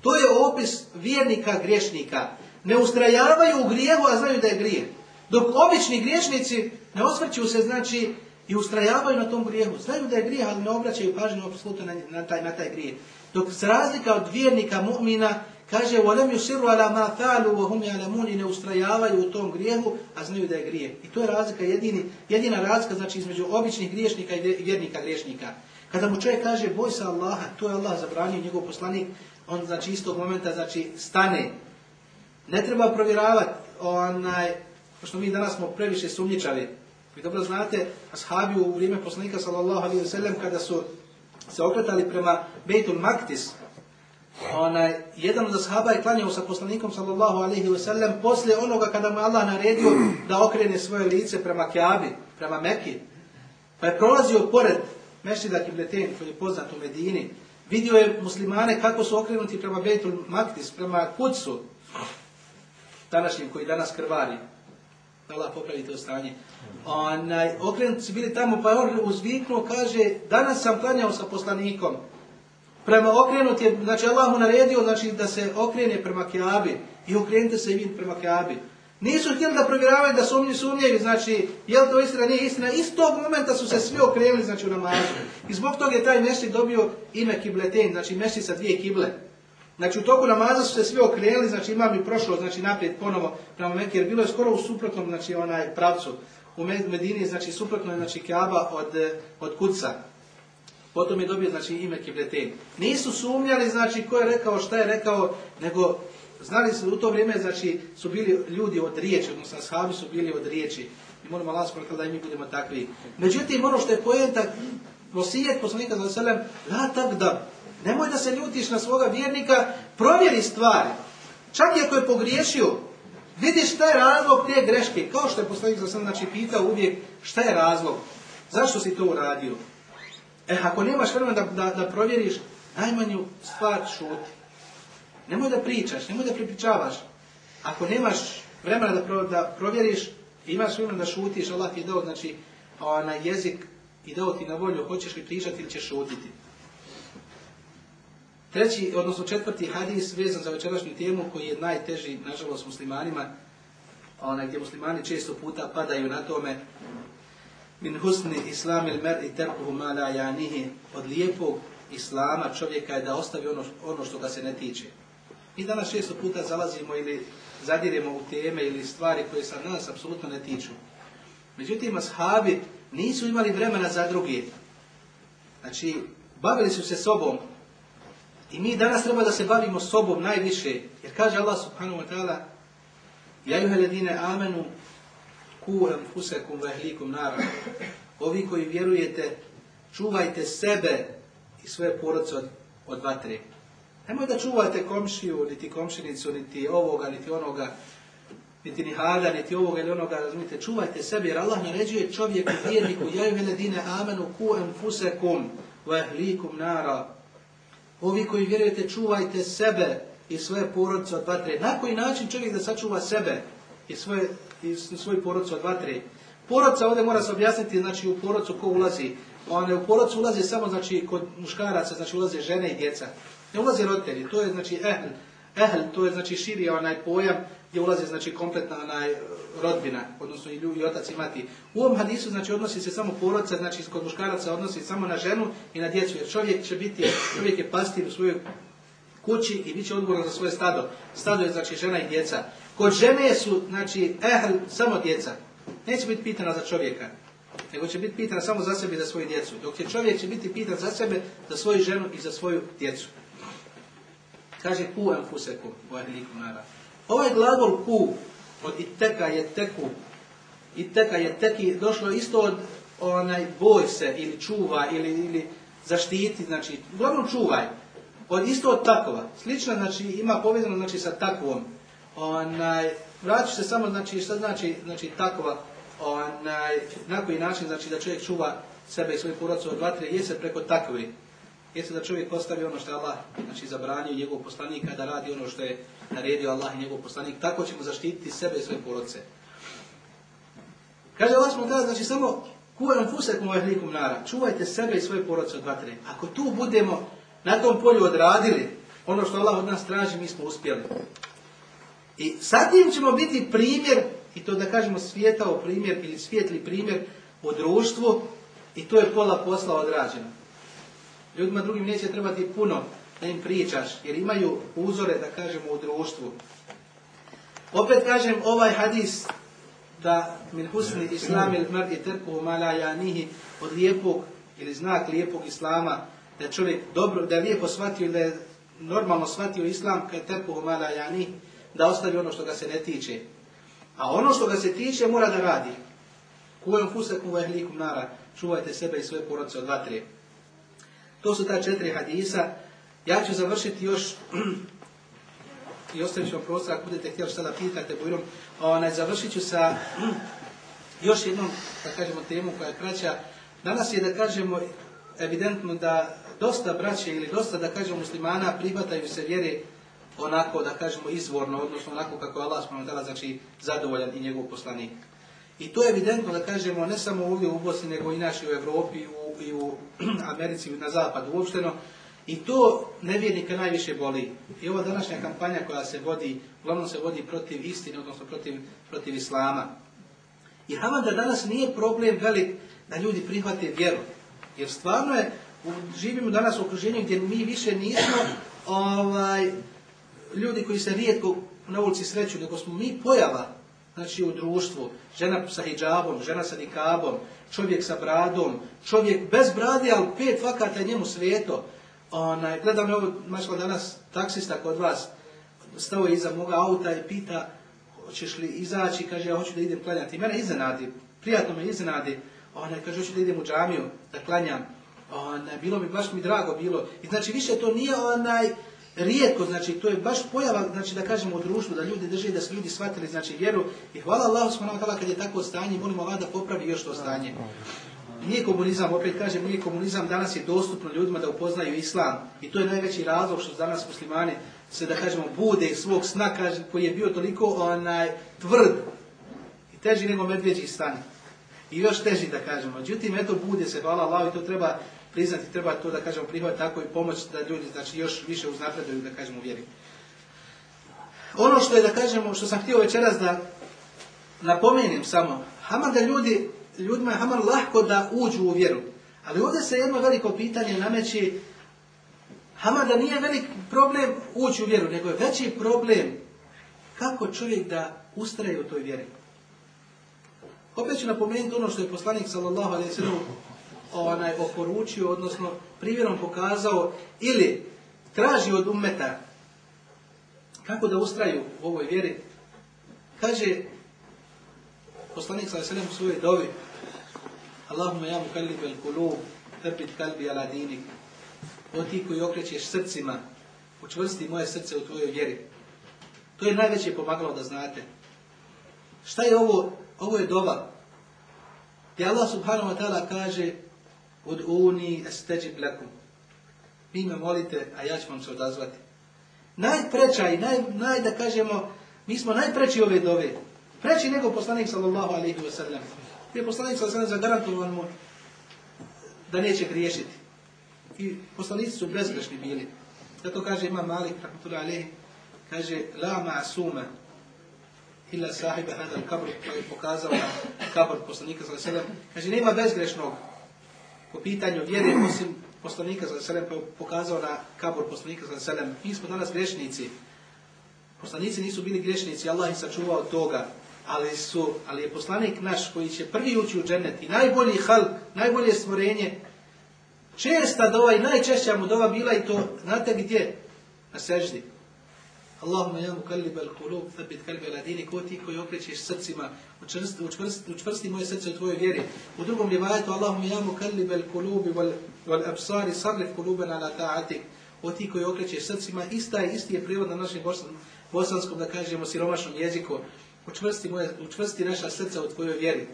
To je opis vjernika griješnika. Ne ustrajavaju u grijehu, a znaju da je grije. Dok obični griješnici ne osvrću se, znači, i ustrajavaju na tom grijehu. Znaju da je grije, ali ne obraćaju pažnju apsolutno na, na, taj, na taj grije. Dok s razlika od vjernika mu'mina, kaže وَلَمْ يُسِرُوا عَلَى مَا فَعَلُوا وَهُمْ يَعْلَمُونِ ne ustrajavaju u tom grijehu, a znaju da je grije. I to je razlika, jedini, jedina razlika znači, između običnih griješnika i vjernika griješnika. Kada mu čovjek kaže boj sa Allaha, to je Allah zabranio njegov poslanik, on znači istog momenta znači stane. Ne treba provjeravati onaj, pošto mi danas smo previše sumnjičavi. Vi dobro znate, ashabi u vrijeme poslanika sallallahu alaihi wa sallam kada su se okretali prema Bejtul Maktis, onaj, jedan od ashaba je klanjao sa poslanikom sallallahu alaihi wa sallam poslije onoga kada mu Allah naredio da okrene svoje lice prema Kjabi, prema Mekki. Pa je prolazio pored Mešida Kibletin koji je poznat u Medini, Vidio je muslimane kako su okrenuti prema Bejtul Maktis, prema Kudsu, današnjim koji danas krvari. Allah popravi to stanje. Onaj, okrenuti su bili tamo, pa on uzviknuo, kaže, danas sam klanjao sa poslanikom. Prema okrenut je, znači Allah mu naredio znači, da se okrene prema Kjabi i okrenite se i prema Kjabi. Nisu htjeli da provjeravaju da sumnji sumnjevi, znači, je li to istina, nije istina. Iz tog momenta su se svi okrenuli, znači, u namazu. I zbog toga je taj mešćik dobio ime Kibletin, znači mešćik sa dvije kible. Znači, u toku namaza su se svi okrenuli, znači, imam i prošlo, znači, naprijed ponovo prema Mekke, jer bilo je skoro u suprotnom, znači, onaj pravcu. U Medini, znači, suprotno je, znači, Kaaba od, od Kuca. Potom je dobio, znači, ime Kibletin. Nisu sumnjali, znači, ko je rekao, šta je rekao, nego Znali su u to vrijeme, znači, su bili ljudi od riječi, odnosno ashabi su bili od riječi. I moramo Allah sprakati da i mi budemo takvi. Međutim, ono što je pojenta, posijet poslanika za selem, la tak da, nemoj da se ljutiš na svoga vjernika, provjeri stvari. Čak i ako je pogriješio, vidiš šta je razlog te greške. Kao što je poslanik za selem, znači, pitao uvijek šta je razlog, zašto si to uradio. E, ako nemaš vremena da, da, da provjeriš, najmanju stvar šuti. Nemoj da pričaš, nemoj da pripričavaš. Ako nemaš vremena da, pro, da provjeriš, imaš vremena da šutiš, Allah ti je dao znači, na jezik i dao ti na volju, hoćeš li pričati ili ćeš šutiti. Treći, odnosno četvrti hadis vezan za večerašnju temu koji je najteži, nažalost, muslimanima, onaj, gdje muslimani često puta padaju na tome min husni islam il mer i terkuhu ma la janihi od lijepog islama čovjeka je da ostavi ono, ono što ga se ne tiče. Mi danas često puta zalazimo ili zadiremo u teme ili stvari koje sa nas apsolutno ne tiču. Međutim, ashabi nisu imali vremena za druge. Znači, bavili su se sobom. I mi danas treba da se bavimo sobom najviše. Jer kaže Allah subhanahu wa ta'ala Ja ledine amenu ku anfusakum wa ahlikum nara. Ovi koji vjerujete, čuvajte sebe i svoje porodice od, od vatre. Nemoj da čuvate komšiju, niti komšinicu, niti ovoga, niti onoga, niti ni hada, niti ovoga ili onoga, razumite, čuvajte sebe, jer Allah naređuje čovjeku, vjerniku, jaju veledine amenu ku enfusekum wa ehlikum nara. Ovi koji vjerujete, čuvajte sebe i svoje porodice od vatre. Na koji način čovjek da sačuva sebe i svoje, i svoju porodicu od vatre? Porodca ovdje mora se objasniti, znači u porodcu ko ulazi. One, u porodcu ulazi samo, znači, kod muškaraca, znači ulaze žene i djeca. Ne ulaze roditelji, to je, znači, ehl. Ehl, to je, znači, širi onaj pojam gdje ulazi, znači, kompletna onaj rodbina, odnosno i ljudi, i otac i mati. U ovom hadisu, znači, odnosi se samo porodca, znači, kod muškaraca odnosi samo na ženu i na djecu, jer čovjek će biti, čovjek je pastir u svojoj kući i bit će odgovoran za svoje stado. Stado je, znači, žena i djeca. Kod žene su, znači, ehl, samo djeca. Neće biti pitana za čovjeka, nego će biti pitana samo za sebe i za svoju djecu. Dok će čovjek će biti pitan za sebe, za svoju ženu i za svoju djecu. Kaže ku anfusekum wa ahlikum nara. Ovaj glagol ku od iteka je teku, iteka je teki, došlo isto od onaj boj se ili čuva ili, ili zaštiti, znači, uglavnom čuvaj. Od isto od takova. Slično, znači, ima povezano znači, sa takvom. Onaj, vraću se samo, znači, šta znači, znači takova, onaj, na koji način, znači, da čovjek čuva sebe i svoje porodice od vatre, je se preko takve. Jeste da čovjek postavi ono što je Allah znači, zabranio njegov poslanika da radi ono što je naredio Allah i njegov poslanik. Tako ćemo zaštititi sebe i svoje porodce. Kaže Allah smo tada, znači samo kuvam fusekum ovaj hlikum nara. Čuvajte sebe i svoje porodce od vatre. Ako tu budemo na tom polju odradili ono što Allah od nas traži, mi smo uspjeli. I sad tim ćemo biti primjer, i to da kažemo svijetao primjer ili svijetli primjer u društvu, i to je pola posla odrađeno. Ljudima drugim neće trebati puno da im pričaš, jer imaju uzore, da kažemo, u društvu. Opet kažem, ovaj hadis da min husni islam il mar'i terkuhu ma la yanihi od lijepog ili znak lijepog islama da čovjek dobro da je lijepo shvatio ili da je normalno shvatio islam kad terkuhu ma la yanihi da ostavi ono što ga se ne tiče. A ono što ga se tiče mora da radi. Fusekum wa ehlikum nara. Čuvajte sebe i svoje porodice od vatre. To su ta četiri hadisa. Ja ću završiti još i ostavit ću vam prostor ako budete htjeli šta da pitate Bujrom. Onaj, završit ću sa još jednom, da kažemo, temu koja je kraća. Danas je, da kažemo, evidentno da dosta braće ili dosta, da kažemo, muslimana prihvataju se vjere onako, da kažemo, izvorno, odnosno onako kako je Allah dala, znači, zadovoljan i njegov poslanik. I to je evidentno, da kažemo, ne samo ovdje u Bosni, nego i naši u Evropi, u, i u Americi, na zapadu uopšteno. I to nevjernika najviše boli. I ova današnja kampanja koja se vodi, uglavnom se vodi protiv istine, odnosno protiv, protiv islama. I haman da danas nije problem velik da ljudi prihvate vjeru. Jer stvarno je, živimo danas u okruženju gdje mi više nismo ovaj, ljudi koji se rijetko na ulici sreću, nego smo mi pojava znači u društvu, žena sa hijabom, žena sa nikabom, čovjek sa bradom, čovjek bez brade, ali pet vakata je njemu svijeto. Onaj, gledam me ovo, mašla danas, taksista kod vas, stao je iza moga auta i pita, hoćeš li izaći, kaže, ja hoću da idem klanjati. I mene iznenadi, prijatno me iznenadi, onaj, kaže, hoću da idem u džamiju, da klanjam. Onaj, bilo mi, baš mi drago bilo. I znači, više to nije onaj, rijetko, znači to je baš pojava, znači da kažemo u društvu, da ljudi drže, da su ljudi shvatili znači vjeru i hvala Allahu subhanahu wa kad je tako stanje, molimo Allah da popravi još to stanje. Nije komunizam, opet kažem, nije komunizam, danas je dostupno ljudima da upoznaju islam i to je najveći razlog što danas muslimani se da kažemo bude svog sna koji je bio toliko onaj tvrd i teži nego medvjeđi stan. I još teži da kažemo. Međutim, eto bude se, hvala Allah i to treba priznati, treba to da kažemo prihvat tako i pomoć da ljudi znači još više uznapreduju da kažemo vjeri. Ono što je da kažemo, što sam htio večeras da napomenem samo, haman da ljudi, ljudima je haman lahko da uđu u vjeru. Ali ovdje se jedno veliko pitanje nameći, haman da nije velik problem ući u vjeru, nego je veći problem kako čovjek da ustraje u toj vjeri. Opet ću napomenuti ono što je poslanik sallallahu alaihi sallam onaj oporučio, odnosno primjerom pokazao ili traži od ummeta kako da ustraju u ovoj vjeri. Kaže poslanik sa selem u svojoj dovi Allahumma ja mukallib al kulub, tepit kalbi ala dinik. O ti koji okrećeš srcima, učvrsti moje srce u tvojoj vjeri. To je najveće pomagalo da znate. Šta je ovo? Ovo je dova. Gdje Allah subhanahu wa ta'ala kaže od uni esteđib lakum. Vi me molite, a ja ću vam se odazvati. Najpreća i naj, naj, da kažemo, mi smo najpreći ove dove. Preći nego poslanik sallallahu alaihi wa sallam. Gdje poslanik sallallahu alaihi wa zagarantovan mu da neće griješiti. I poslanici su bezgrešni bili. Zato kaže Imam Malik, rahmatullahi alaihi, kaže, la ma'asuma, illa sahiba hada al-kabr, koji je pokazao na kabr poslanika sallallahu alaihi wa sallam. Kaže, nema bezgrešnog po pitanju vjere, osim poslanika alaihi wa sallam, pokazao na kabr poslanika wa sallam. Mi smo danas grešnici. Poslanici nisu bili grešnici, Allah ih sačuvao toga ali, su, ali je poslanik naš koji će prvi ući u džennet i najbolji hal, najbolje stvorenje, česta dova i najčešća mu dova bila i to, znate gdje? Na seždi. Allahumma ya mukallib al qulub thabbit kalbi ala dinik, ko ti koji okrećeš srcima, učvrsti, učvrsti, učvrsti moje srce u tvojoj vjeri. U drugom rivajetu Allahumma ya mukallib al qulub wal wal absar sarif quluban ala ta'atik. O ti koji okrećeš srcima, ista je isti je prijevod na našem bosanskom da kažemo siromašnom jeziku. Učvrsti moje učvrsti naša srca u tvojoj vjeri.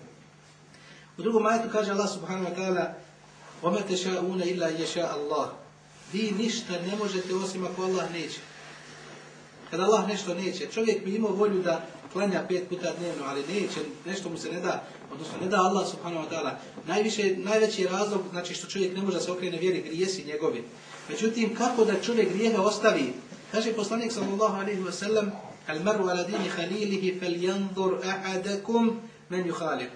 U drugom ajetu kaže Allah subhanahu wa ta'ala: "Wa ma tasha'una illa yasha Allah." Vi ništa ne možete osim ako Allah neće. Kada Allah nešto neće, čovjek bi imao volju da klanja pet puta dnevno, ali neće, nešto mu se ne da, odnosno ne da Allah subhanahu wa ta'ala. Najviše, najveći razlog, znači što čovjek ne može da se okrene vjeri, grijesi njegovi. Međutim, kako da čovjek grijeha ostavi? Kaže poslanik sallallahu alaihi wa sallam, al maru ala dini halilihi fel jandur ahadakum men yuhalif.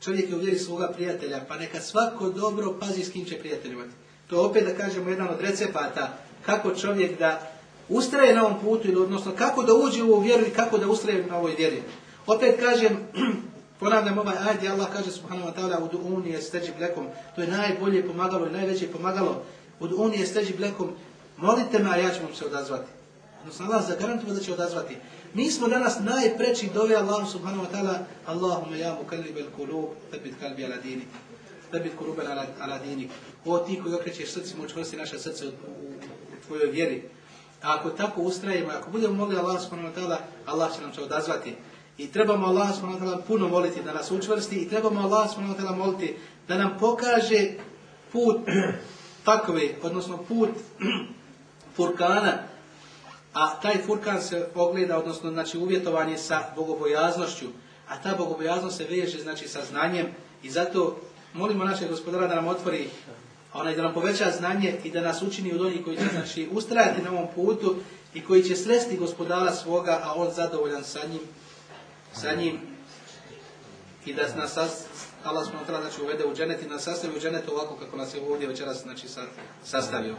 Čovjek je u vjeri svoga prijatelja, pa neka svako dobro pazi s kim će prijateljivati. To opet da kažemo jedan od recepata kako čovjek da ustraje na ovom putu, ili odnosno kako da uđe u ovu vjeru i kako da ustraje na ovoj vjeri. Opet kažem, ponavljam ovaj ajde, Allah kaže subhanahu wa ta'ala od unije steđi blekom, to je najbolje pomagalo i najveće pomagalo, od unije steđi blekom, molite me, a ja ću vam se odazvati odnosno Allah zagarantuje da će odazvati. Mi smo danas najpreći dove Allah subhanahu wa ta'ala Allahumma ja mukallib al kulub thabit kalbi ala dinik. Thabit kulub ala, dinik. O ti koji okrećeš srcima, učvrsti naše srce u, u, u tvojoj vjeri. A ako tako ustrajimo, ako budemo mogli Allah subhanahu wa Allah će nam se odazvati. I trebamo Allah subhanahu wa puno moliti da nas učvrsti i trebamo Allah subhanahu wa moliti da nam pokaže put takve, odnosno put furkana, a taj furkan se ogleda, odnosno znači uvjetovanje sa bogobojaznošću, a ta bogobojaznost se veže znači sa znanjem. I zato molimo našeg gospodara da nam otvori onaj da nam poveća znanje i da nas učini od onih koji će znači ustrajati na ovom putu i koji će sresti gospodara svoga, a on zadovoljan sa njim, sa njim i da nas Allah smo znači uvede u dženet i nas sastavi u dženetu ovako kako nas je ovdje večeras znači sastavio.